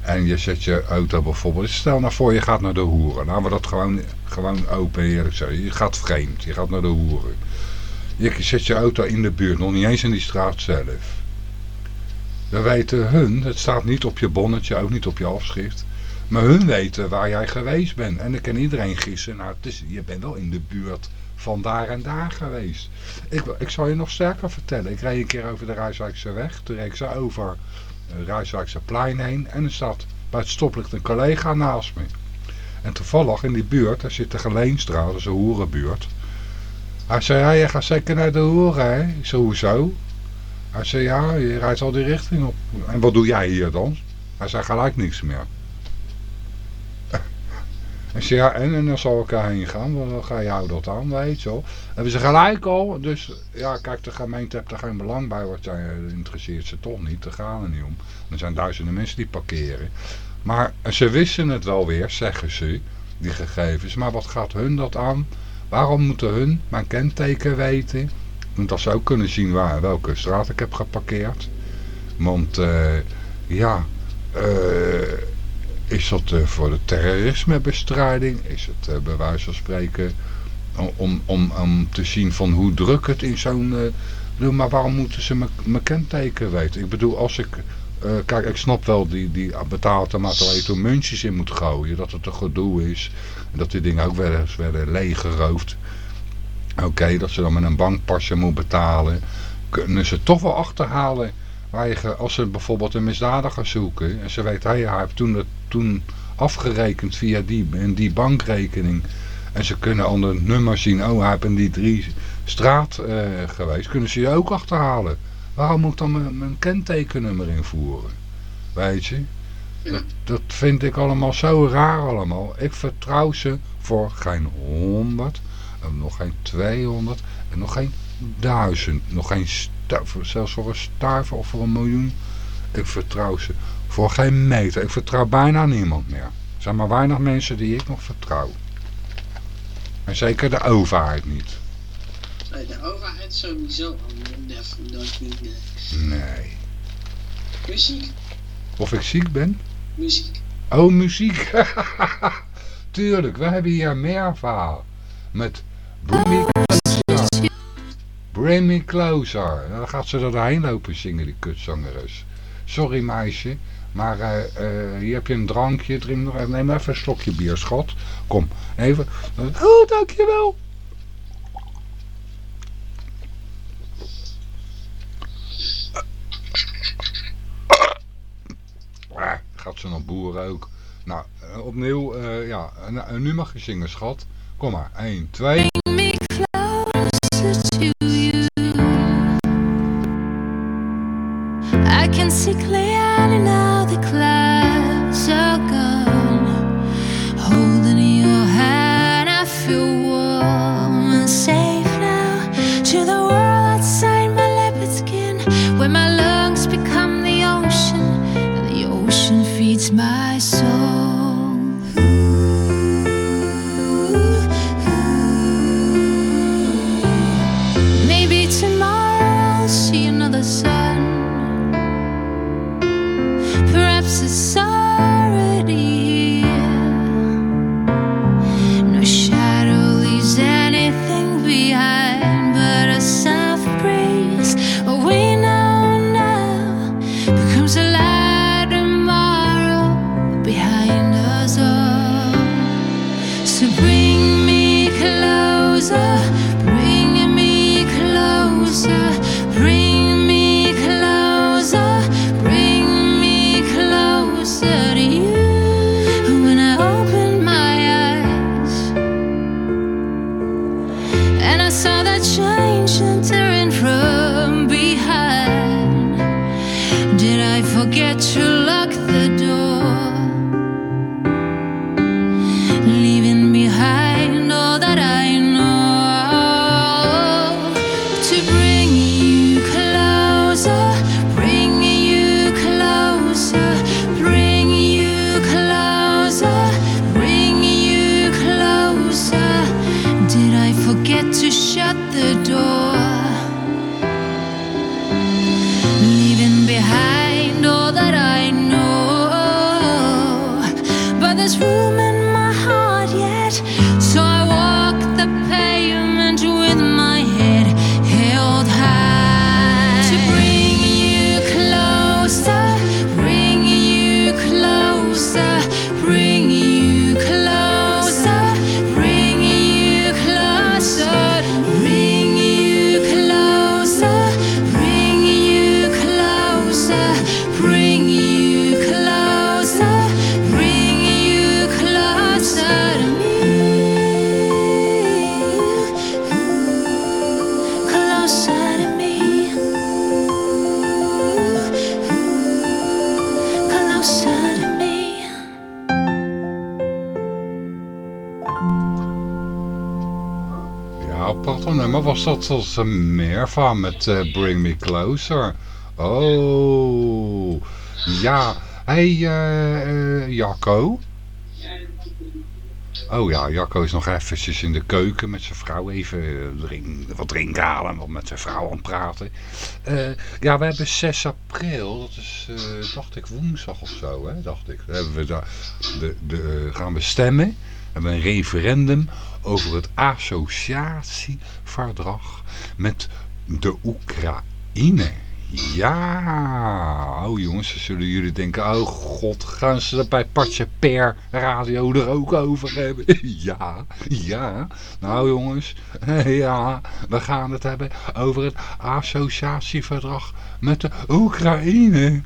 En je zet je auto bijvoorbeeld, stel nou voor je gaat naar de hoeren. Nou, we dat gewoon, gewoon open eerlijk zeggen. Je gaat vreemd, je gaat naar de hoeren. Je zet je auto in de buurt, nog niet eens in die straat zelf. Dan weten hun, het staat niet op je bonnetje, ook niet op je afschrift. Maar hun weten waar jij geweest bent. En dan kan iedereen gissen. Nou, het is, je bent wel in de buurt van daar en daar geweest. Ik, ik zal je nog sterker vertellen. Ik reed een keer over de Rijswijkse weg. Toen reed zo over de Rijswijkse plein heen. En er staat bij het stoplicht een collega naast me. En toevallig in die buurt, daar zit de Geleenstraat, dat is een hoerenbuurt. Hij zei, ja, je gaat zeker naar de hoeren, hè? Ik? Hij zei, ja, je rijdt al die richting op. En wat doe jij hier dan? Hij zei, gelijk niks meer. En ja, en, en dan zal ik erheen gaan, dan ga jou dat aan, weet je wel. Hebben ze gelijk al, dus ja, kijk, de gemeente heeft er geen belang bij, wat zij interesseert ze toch niet, daar gaan er niet om. Er zijn duizenden mensen die parkeren. Maar ze wisten het wel weer, zeggen ze, die gegevens, maar wat gaat hun dat aan? Waarom moeten hun mijn kenteken weten? Want ze ook kunnen zien waar, welke straat ik heb geparkeerd. Want, uh, ja, eh... Is dat uh, voor de terrorismebestrijding? Is het uh, bij wijze van spreken om, om, om te zien van hoe druk het in zo'n... Uh, maar waarom moeten ze mijn kenteken weten? Ik bedoel, als ik... kijk, ik snap wel die, die betaalautomaat waar je toen muntjes in moet gooien. Dat het een gedoe is. En dat die dingen ook wel eens werden leeggeroofd. Oké, dat ze dan met een bankpasje moet betalen. Kunnen ze toch wel achterhalen Waar je, als ze bijvoorbeeld een misdadiger zoeken en ze weten, hey, hij heeft toen, het, toen afgerekend via die en die bankrekening. En ze kunnen onder het nummer zien, oh hij heeft in die drie straat uh, geweest. Kunnen ze je ook achterhalen. Waarom moet dan mijn, mijn kentekennummer invoeren? Weet je? Dat, dat vind ik allemaal zo raar allemaal. Ik vertrouw ze voor geen honderd, nog geen 200 en nog geen duizend, nog geen zelfs voor een stuiver of voor een miljoen. Ik vertrouw ze voor geen meter. Ik vertrouw bijna niemand meer. Er zijn maar weinig mensen die ik nog vertrouw. En zeker de overheid niet. Nee, de overheid sowieso nooit niet. Nee. Muziek. Of ik ziek ben? Muziek. Oh, muziek. Tuurlijk, we hebben hier meer verhaal. Met Boomie. Bring me closer. Dan gaat ze er doorheen lopen zingen, die kutzangeres. Sorry meisje, maar uh, uh, hier heb je een drankje. Drink nog even, neem even een slokje bier, schat. Kom, even. Oh, dankjewel. Uh, gaat ze nog boeren ook. Nou, opnieuw, ja, nu mag je zingen, schat. Kom maar, 1, 2... een meerva met eh, Bring Me Closer. Oh, ja. Hey, eh, eh, Jacco. Oh ja, Jacco is nog eventjes in de keuken met zijn vrouw even drink, wat drinken halen en wat met zijn vrouw aan praten. Ja, we hebben 6 april, dat is, eh, dacht ik, woensdag of zo, hè, dacht ik. Hebben we daar, de, de, gaan we stemmen, we hebben een referendum over het associatieverdrag met de Oekraïne. Ja, oh jongens, dan zullen jullie denken, oh god, gaan ze dat bij Patje Per Radio er ook over hebben? Ja, ja, nou jongens, ja, we gaan het hebben over het associatieverdrag met de Oekraïne.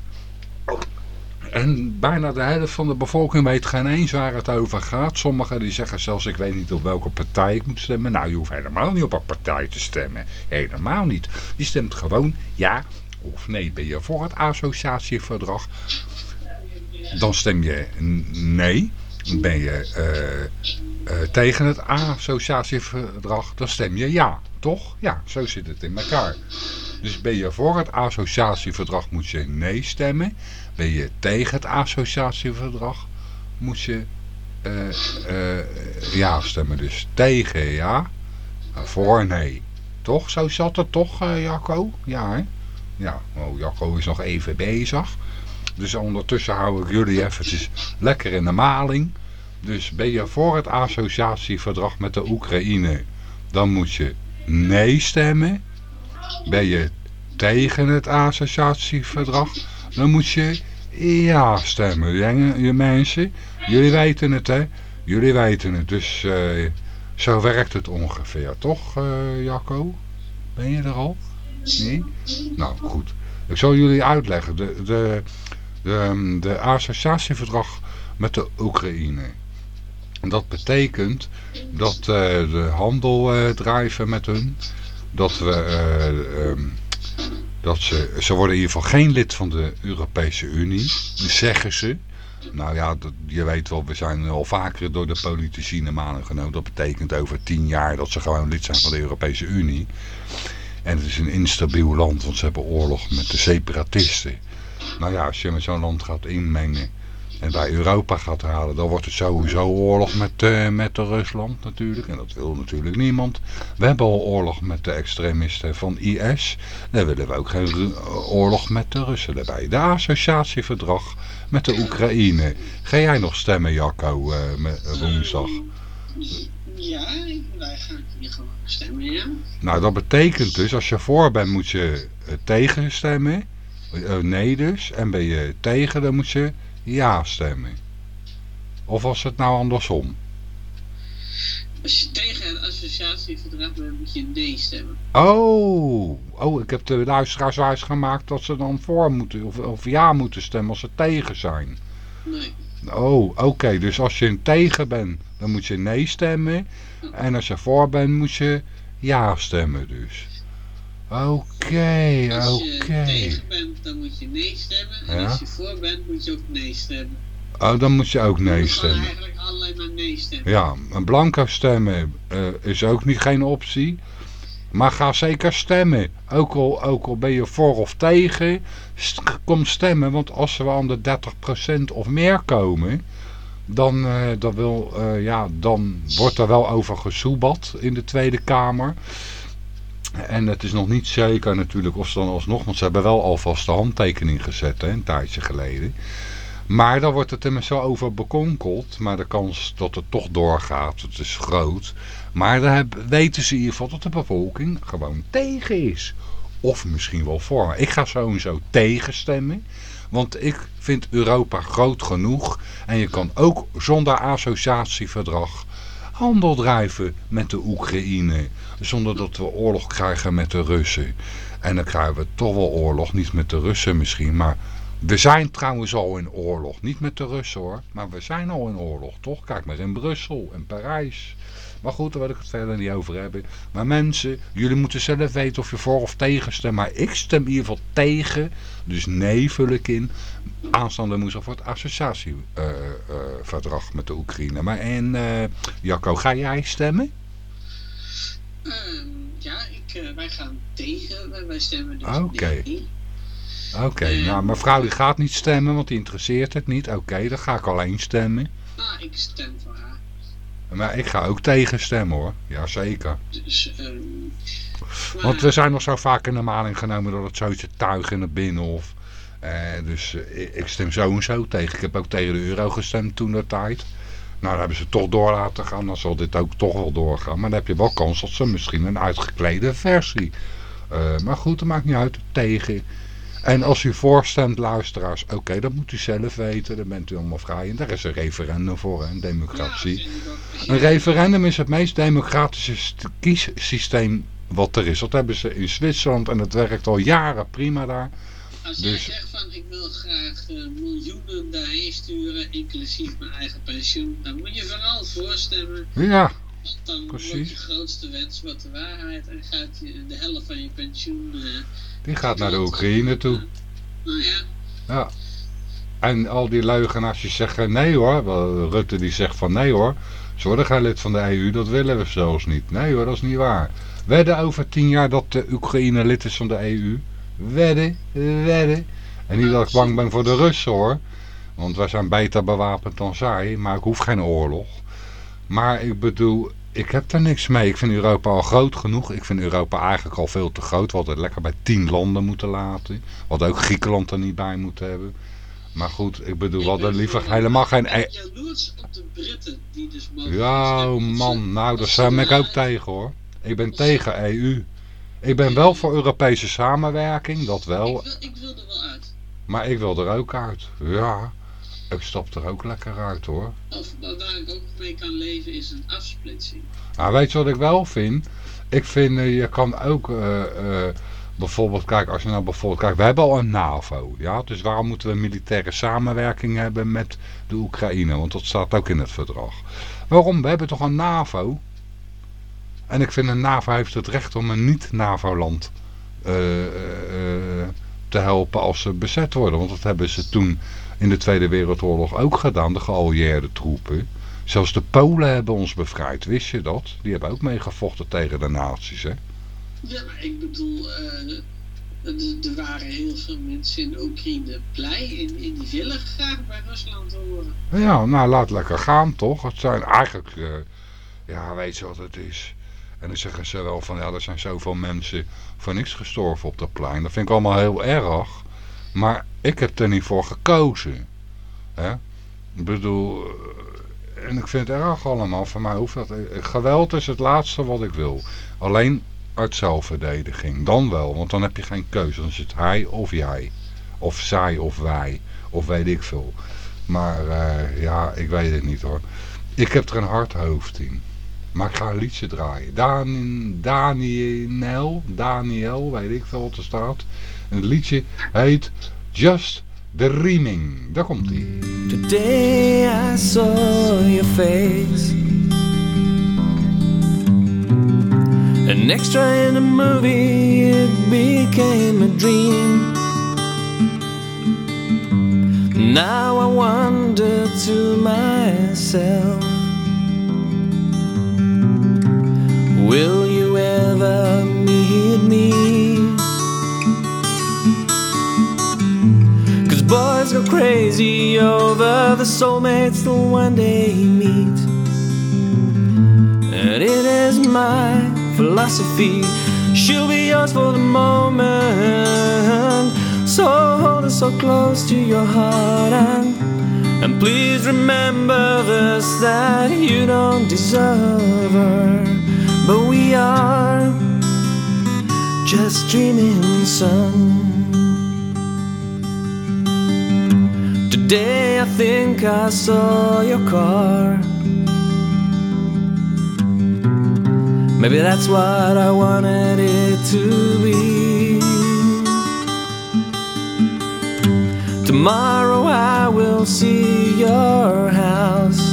En bijna de helft van de bevolking weet geen eens waar het over gaat. Sommigen die zeggen zelfs, ik weet niet op welke partij ik moet stemmen. Nou, je hoeft helemaal niet op een partij te stemmen. Helemaal niet. Je stemt gewoon ja of nee. Ben je voor het associatieverdrag? Dan stem je nee. Ben je uh, uh, tegen het associatieverdrag? Dan stem je ja. Toch? Ja, zo zit het in elkaar. Dus ben je voor het associatieverdrag moet je nee stemmen. Ben je tegen het associatieverdrag moet je uh, ja stemmen. Dus tegen ja, voor nee. Toch? Zo zat het toch, Jacco? Ja, hè? Ja, oh, Jacco is nog even bezig. Dus ondertussen hou ik jullie eventjes lekker in de maling. Dus ben je voor het associatieverdrag met de Oekraïne, dan moet je nee stemmen. Ben je tegen het associatieverdrag, dan moet je ja stemmen. Je mensen, jullie weten het hè, jullie weten het. Dus uh, zo werkt het ongeveer, toch uh, Jacco? Ben je er al? Nee? Nou goed, ik zal jullie uitleggen. De, de, de, de associatieverdrag met de Oekraïne. Dat betekent dat uh, de handel uh, drijven met hun. Dat we... Uh, um, dat ze, ze worden in ieder geval geen lid van de Europese Unie, zeggen ze. Nou ja, je weet wel, we zijn al vaker door de politici naar manen genomen. Dat betekent over tien jaar dat ze gewoon lid zijn van de Europese Unie. En het is een instabiel land, want ze hebben oorlog met de separatisten. Nou ja, als je met zo'n land gaat inmengen en bij Europa gaat halen, dan wordt het sowieso oorlog met, uh, met Rusland natuurlijk. En dat wil natuurlijk niemand. We hebben al oorlog met de extremisten van IS. Dan willen we ook geen oorlog met de Russen erbij. De associatieverdrag met de Oekraïne. Ga jij nog stemmen, Jacco, uh, woensdag? Ja, wij gaan hier gewoon stemmen, ja. Nou, dat betekent dus, als je voor bent, moet je uh, tegen stemmen. nee dus. En ben je tegen, dan moet je ja stemmen? Of was het nou andersom? Als je tegen het associatieverdrag bent, moet je nee stemmen. Oh, oh ik heb de luisteraars wijs gemaakt dat ze dan voor moeten, of, of ja moeten stemmen als ze tegen zijn. Nee. Oh, oké. Dus als je tegen bent, dan moet je nee stemmen. En als je voor bent, moet je ja stemmen dus. Oké, oké. Als je tegen bent, dan moet je nee stemmen. En ja? als je voor bent, moet je ook nee stemmen. Oh, dan moet je ook nee je stemmen. eigenlijk alleen maar nee stemmen. Ja, een blanco stemmen uh, is ook niet geen optie. Maar ga zeker stemmen. Ook al, ook al ben je voor of tegen, kom stemmen. Want als we aan de 30% of meer komen, dan, uh, dan, wil, uh, ja, dan wordt er wel over gesoebat in de Tweede Kamer. En het is nog niet zeker natuurlijk of ze dan alsnog, want ze hebben wel alvast de handtekening gezet, hè, een tijdje geleden. Maar dan wordt het er zo over bekonkeld, maar de kans dat het toch doorgaat, het is groot. Maar dan weten ze in ieder geval dat de bevolking gewoon tegen is. Of misschien wel voor. Ik ga sowieso tegenstemmen. Want ik vind Europa groot genoeg. En je kan ook zonder associatieverdrag handel drijven met de Oekraïne. Zonder dat we oorlog krijgen met de Russen. En dan krijgen we toch wel oorlog. Niet met de Russen misschien, maar... We zijn trouwens al in oorlog. Niet met de Russen hoor. Maar we zijn al in oorlog, toch? Kijk maar in Brussel en Parijs. Maar goed, daar wil ik het verder niet over hebben. Maar mensen, jullie moeten zelf weten of je voor of tegen stemt. Maar ik stem in ieder geval tegen. Dus nee vul ik in. Aanstaande woensdag voor het associatieverdrag uh, uh, met de Oekraïne. Maar en uh, Jacco, ga jij stemmen? Ehm, ja, ik, eh, wij gaan tegen. Wij stemmen dus Oké. Oké, okay, nou mevrouw die gaat niet stemmen, want die interesseert het niet. Oké, dan ga ik alleen stemmen. Nou, ik stem voor haar. Maar ik ga ook tegen stemmen hoor, jazeker. Dus, um, Want we zijn nog zo vaak in de maling genomen dat het zoiets tuig in het binnenhof. Uh, dus uh, ik stem zo en zo tegen. Ik heb ook tegen de euro gestemd toen de tijd. Nou, dan hebben ze toch door laten gaan. Dan zal dit ook toch wel doorgaan. Maar dan heb je wel kans dat ze misschien een uitgeklede versie. Uh, maar goed, dat maakt niet uit. Tegen. En als u voorstemt, luisteraars, oké, okay, dat moet u zelf weten. Dan bent u allemaal vrij. En daar is een referendum voor, een democratie. Een referendum is het meest democratische kiessysteem wat er is. Dat hebben ze in Zwitserland en het werkt al jaren prima daar. Als jij dus... zegt van ik wil graag uh, miljoenen daarheen sturen, inclusief mijn eigen pensioen, dan moet je vooral voorstemmen. Ja, Want dan precies. wordt je grootste wens wat de waarheid en gaat je de helft van je pensioen... Uh, die gaat naar de Oekraïne toe. Nou ja. Ja. En al die leugenaars zeggen nee hoor. Rutte die zegt van nee hoor. Ze worden geen lid van de EU, dat willen we zelfs niet. Nee hoor, dat is niet waar. Wedden over tien jaar dat de Oekraïne lid is van de EU. Wedden, wedden. En niet dat ik bang ben voor de Russen hoor. Want wij zijn beter bewapend dan zij. Maar ik hoef geen oorlog. Maar ik bedoel, ik heb daar niks mee. Ik vind Europa al groot genoeg. Ik vind Europa eigenlijk al veel te groot. We hadden het lekker bij tien landen moeten laten. We hadden ook Griekenland er niet bij moeten hebben. Maar goed, ik bedoel, we hadden liever helemaal geen... Ik ben jaloers op de Britten die dus mogen Ja, man, nou, daar ben ik ook tegen hoor. Ik ben tegen EU. Ik ben wel voor Europese samenwerking, dat wel. Ik wil, ik wil er wel uit. Maar ik wil er ook uit. Ja, ik stap er ook lekker uit hoor. Of waar ik ook mee kan leven is een afsplitsing. Nou, weet je wat ik wel vind? Ik vind, uh, je kan ook uh, uh, bijvoorbeeld, kijk, als je nou bijvoorbeeld, kijk, we hebben al een NAVO, ja, dus waarom moeten we militaire samenwerking hebben met de Oekraïne? Want dat staat ook in het verdrag. Waarom? We hebben toch een NAVO? En ik vind een NAVO heeft het recht om een niet-NAVO-land te helpen als ze bezet worden. Want dat hebben ze toen in de Tweede Wereldoorlog ook gedaan, de geallieerde troepen. Zelfs de Polen hebben ons bevrijd, wist je dat? Die hebben ook meegevochten tegen de nazi's, hè? Ja, maar ik bedoel, uh, er waren heel veel mensen in Oekraïne blij en, en die willen graag bij Rusland horen. Ja, nou laat lekker gaan toch? Het zijn eigenlijk, uh, ja weet je wat het is? En dan zeggen ze wel van, ja er zijn zoveel mensen voor niks gestorven op dat plein. Dat vind ik allemaal heel erg. Maar ik heb er niet voor gekozen. Hè? Ik bedoel, en ik vind het erg allemaal. Voor mij hoeft dat... Geweld is het laatste wat ik wil. Alleen uit zelfverdediging. Dan wel, want dan heb je geen keuze. Dan is het hij of jij. Of zij of wij. Of weet ik veel. Maar uh, ja, ik weet het niet hoor. Ik heb er een hard hoofd in. Maar ik ga een liedje draaien. Dan, Daniel, Daniel, weet ik veel wat er staat. En het liedje heet Just Dreaming. Daar komt hij. Today I saw your face An extra in a movie, it became a dream Now I wonder to myself Will you ever meet me? Boys go crazy over the soulmates they'll one day meet. And it is my philosophy, she'll be yours for the moment. So hold her so close to your heart and and please remember this that you don't deserve her. But we are just dreaming, son. Today I think I saw your car. Maybe that's what I wanted it to be. Tomorrow I will see your house.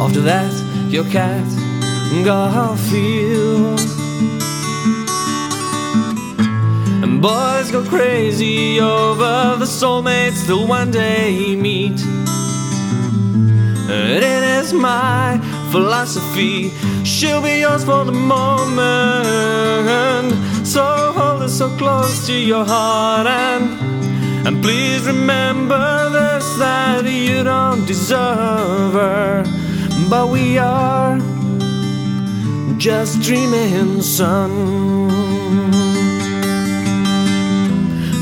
After that, your cat Garfield. Boys go crazy over the soulmates they'll one day meet. And it is my philosophy, she'll be yours for the moment. So hold her so close to your heart and and please remember this that you don't deserve her but we are just dreaming, son.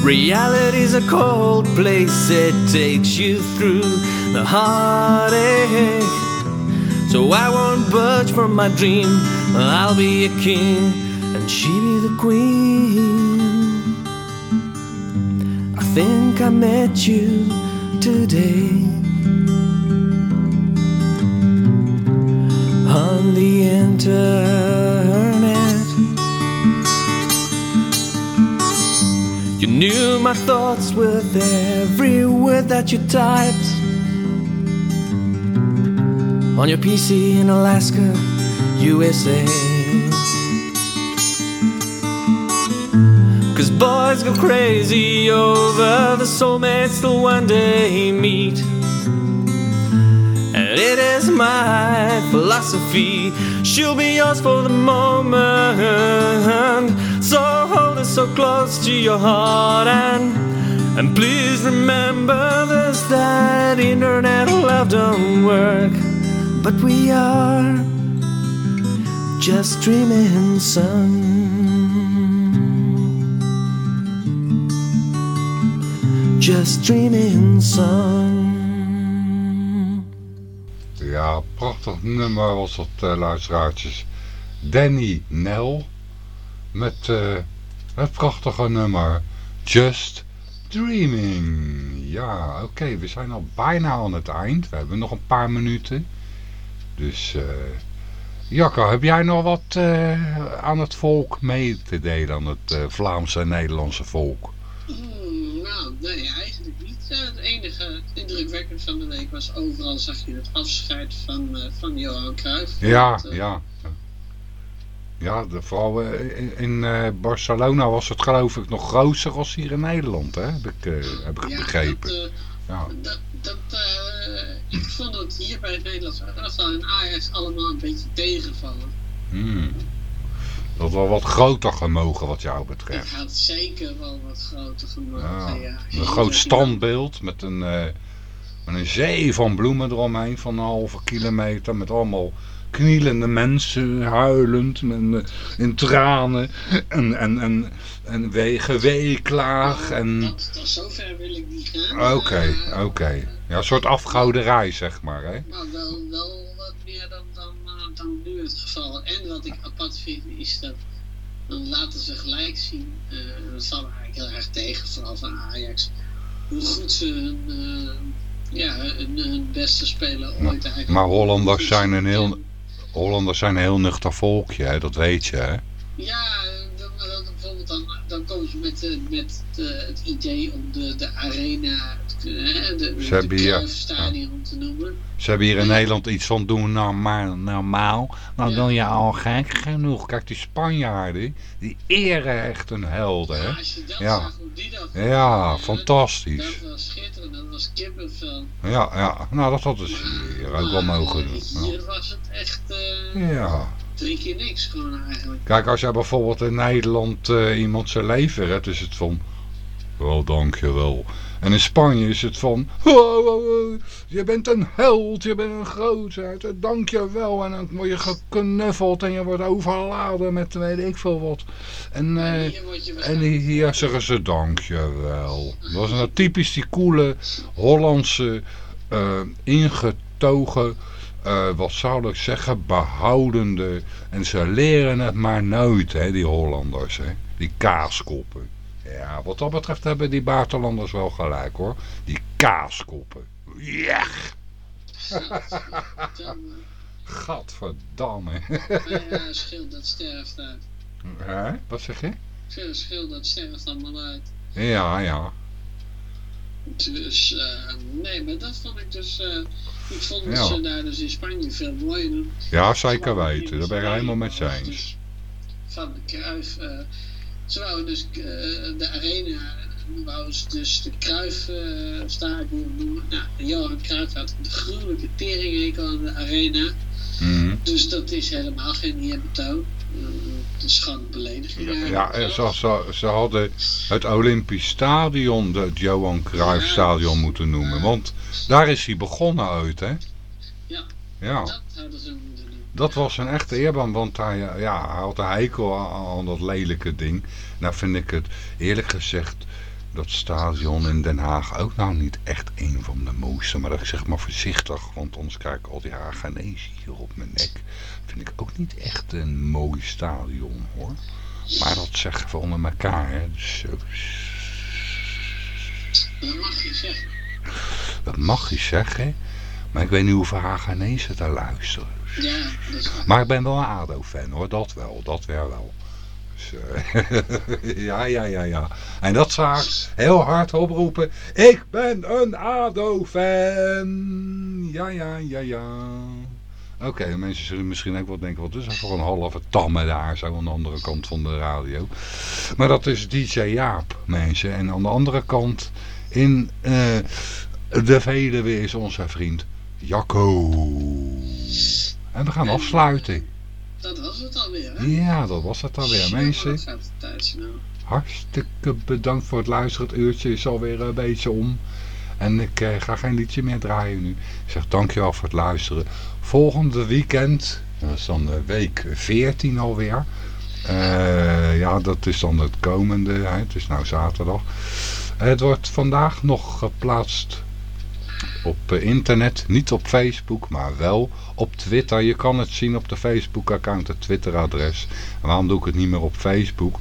Reality's a cold place, it takes you through the heartache. So I won't budge from my dream, I'll be a king and she be the queen. I think I met you today. on the internet. You knew my thoughts with every word that you typed on your PC in Alaska, USA. Cause boys go crazy over the soulmates they'll one day meet. And it is my philosophy. She'll be yours for the moment. So hold it so close to your heart and and please remember this that internet love don't work. But we are just dreaming, son. Just dreaming, son. Ja, prachtig nummer was dat, uh, luisteraartjes. Danny Nel met uh, het prachtige nummer Just Dreaming. Ja, oké, we zijn al bijna aan het eind. We hebben nog een paar minuten. Dus, uh, Jacco, heb jij nog wat uh, aan het volk mee te delen, aan het Vlaamse en Nederlandse volk? Mm, nou, nee, eigenlijk niet. het enige indrukwekkend van de week was overal zag je het afscheid van, van Johan Cruijff. Ja, ja. Ja, de, vooral in, in uh, Barcelona was het geloof ik nog groter als hier in Nederland, hè? heb ik, uh, heb ik ja, begrepen. Dat, ja. dat, dat ik vond het hier bij het Nederlands elftal en Ajax allemaal een beetje tegenvallen. Hmm. Dat wel wat groter gemogen wat jou betreft. Ik had zeker wel wat groter gemogen, ja. ja. Een groot standbeeld met een, met een zee van bloemen eromheen van een halve kilometer met allemaal knielende mensen, huilend, en, in tranen en, en, en, en geweeklaag. En... Dat, dat, zover wil ik niet gaan. Oké, okay, oké. Okay. Ja, een soort afgouderij, zeg maar. Hè? Maar wel, wel wat meer dan, dan, dan nu het geval. En wat ik apart vind is dat dan laten ze gelijk zien, uh, dat me eigenlijk heel erg tegen, vooral van Ajax, hoe goed ze hun, uh, ja, hun, hun, beste speler ooit eigenlijk... Maar Hollanders zijn een heel... Hollanders zijn een heel nuchter volkje, dat weet je. Hè? Ja, dan, dan, bijvoorbeeld dan, dan kom je met, met de, het idee om de, de arena, de, de, Ze hebben hier, stadion te noemen. Ze hebben hier in Nederland iets van doen normaal. normaal. Nou, ja. dan je al gek genoeg. Kijk, die Spanjaarden, die eren echt een helden. Hè? Ja, als je dat ja. zag, hoe die dat Ja, fantastisch. Dat was schitterend, dat was kippenvel. Ja, ja, nou dat hadden ze hier ook wel mogen doen. Hier was het echt uh, ja. Drie keer niks gewoon eigenlijk. Kijk, als jij bijvoorbeeld in Nederland uh, iemand zijn leven redt, is het van... Wel, dankjewel. En in Spanje is het van... Oh, oh, oh, je bent een held, je bent een grootheid, dank je wel. En dan word je geknuffeld en je wordt overladen met weet ik veel wat. En, uh, en hier zeggen ze dank je wel. Dat is nou typisch die coole Hollandse uh, ingetogen... Uh, wat zou ik zeggen, behoudende. En ze leren het maar nooit, hè, die Hollanders. Hè? Die kaaskoppen. Ja, wat dat betreft hebben die buitenlanders wel gelijk hoor. Die kaaskoppen. Ja. Gadverdamme. ja, schild dat sterft uit. Hè? Wat zeg je? Schild dat sterft allemaal uit. Ja, ja. Dus, uh, nee, maar dat vond ik dus... Uh, ik vond ja. ze daar dus in Spanje veel mooier doen. Ja, zeker weten. Daar ben ik helemaal met eens. Dus van de Kruif... Uh, ze wouden dus uh, de arena, wouden ze dus de Kruifstadion uh, noemen. Nou, Johan Cruijff had de gruwelijke teringhekel aan de arena. Mm -hmm. Dus dat is helemaal geen eerbetoon. Een. Ja, ja ze, ze, ze, hadden het Olympisch Stadion het Johan Cruijff Stadion moeten noemen. Want daar is hij begonnen uit, hè? Ja, ja. dat hadden ze moeten doen. Dat was een echte eerbaan, want hij, ja, hij had een hekel aan, aan dat lelijke ding. Nou vind ik het eerlijk gezegd dat stadion in Den Haag ook nou niet echt een van de mooiste. Maar ik zeg maar voorzichtig, want anders ik al die Hagenezen hier op mijn nek. Vind ik ook niet echt een mooi stadion hoor. Maar dat zeggen we onder elkaar. Hè. Dus, dat mag je zeggen. Dat mag je zeggen. Maar ik weet niet hoeveel Hagenezen daar luisteren. Ja, dat is maar ik ben wel een ADO-fan hoor, dat wel, dat weer wel. Dus, uh, ja, ja, ja, ja. En dat zou heel hard oproepen. Ik ben een ADO-fan. Ja, ja, ja, ja. Oké, mensen zullen misschien ook wel denken, wat is er voor een halve tamme daar, zo aan de andere kant van de radio. Maar dat is DJ Jaap, mensen. En aan de andere kant, in uh, de Veluwe is onze vriend Jacco. En we gaan en, afsluiten. Dat was het alweer, hè? Ja, dat was het alweer, mensen. Nou. Hartstikke bedankt voor het luisteren. Het uurtje is alweer een beetje om. En ik eh, ga geen liedje meer draaien nu. Ik zeg dankjewel voor het luisteren. Volgende weekend, dat is dan week 14 alweer. Uh, ja, dat is dan het komende. Hè? Het is nou zaterdag. Het wordt vandaag nog geplaatst op internet. Niet op Facebook, maar wel op Twitter. Je kan het zien op de Facebook-account, het Twitter-adres. waarom doe ik het niet meer op Facebook?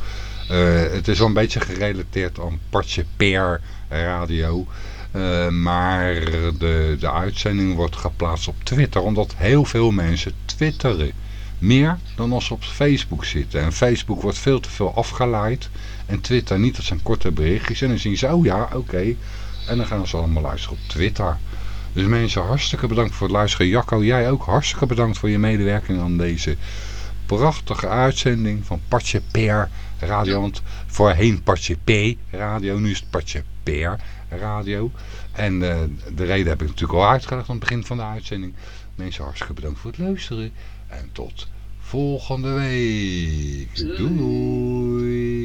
het is wel een beetje gerelateerd aan Partje Per Radio. maar de, de uitzending wordt geplaatst op Twitter, omdat heel veel mensen twitteren. Meer dan als ze op Facebook zitten. En Facebook wordt veel te veel afgeleid. En Twitter niet, dat zijn korte berichtjes. En dan zien ze, oh ja, oké. En dan gaan ze allemaal luisteren op Twitter. Dus mensen, hartstikke bedankt voor het luisteren. Jacco, jij ook hartstikke bedankt voor je medewerking aan deze prachtige uitzending van Patje Per Radio. Want voorheen Patje P Radio, nu is het Patje Per Radio. En uh, de reden heb ik natuurlijk al uitgelegd aan het begin van de uitzending. Mensen, hartstikke bedankt voor het luisteren. En tot volgende week. Doei.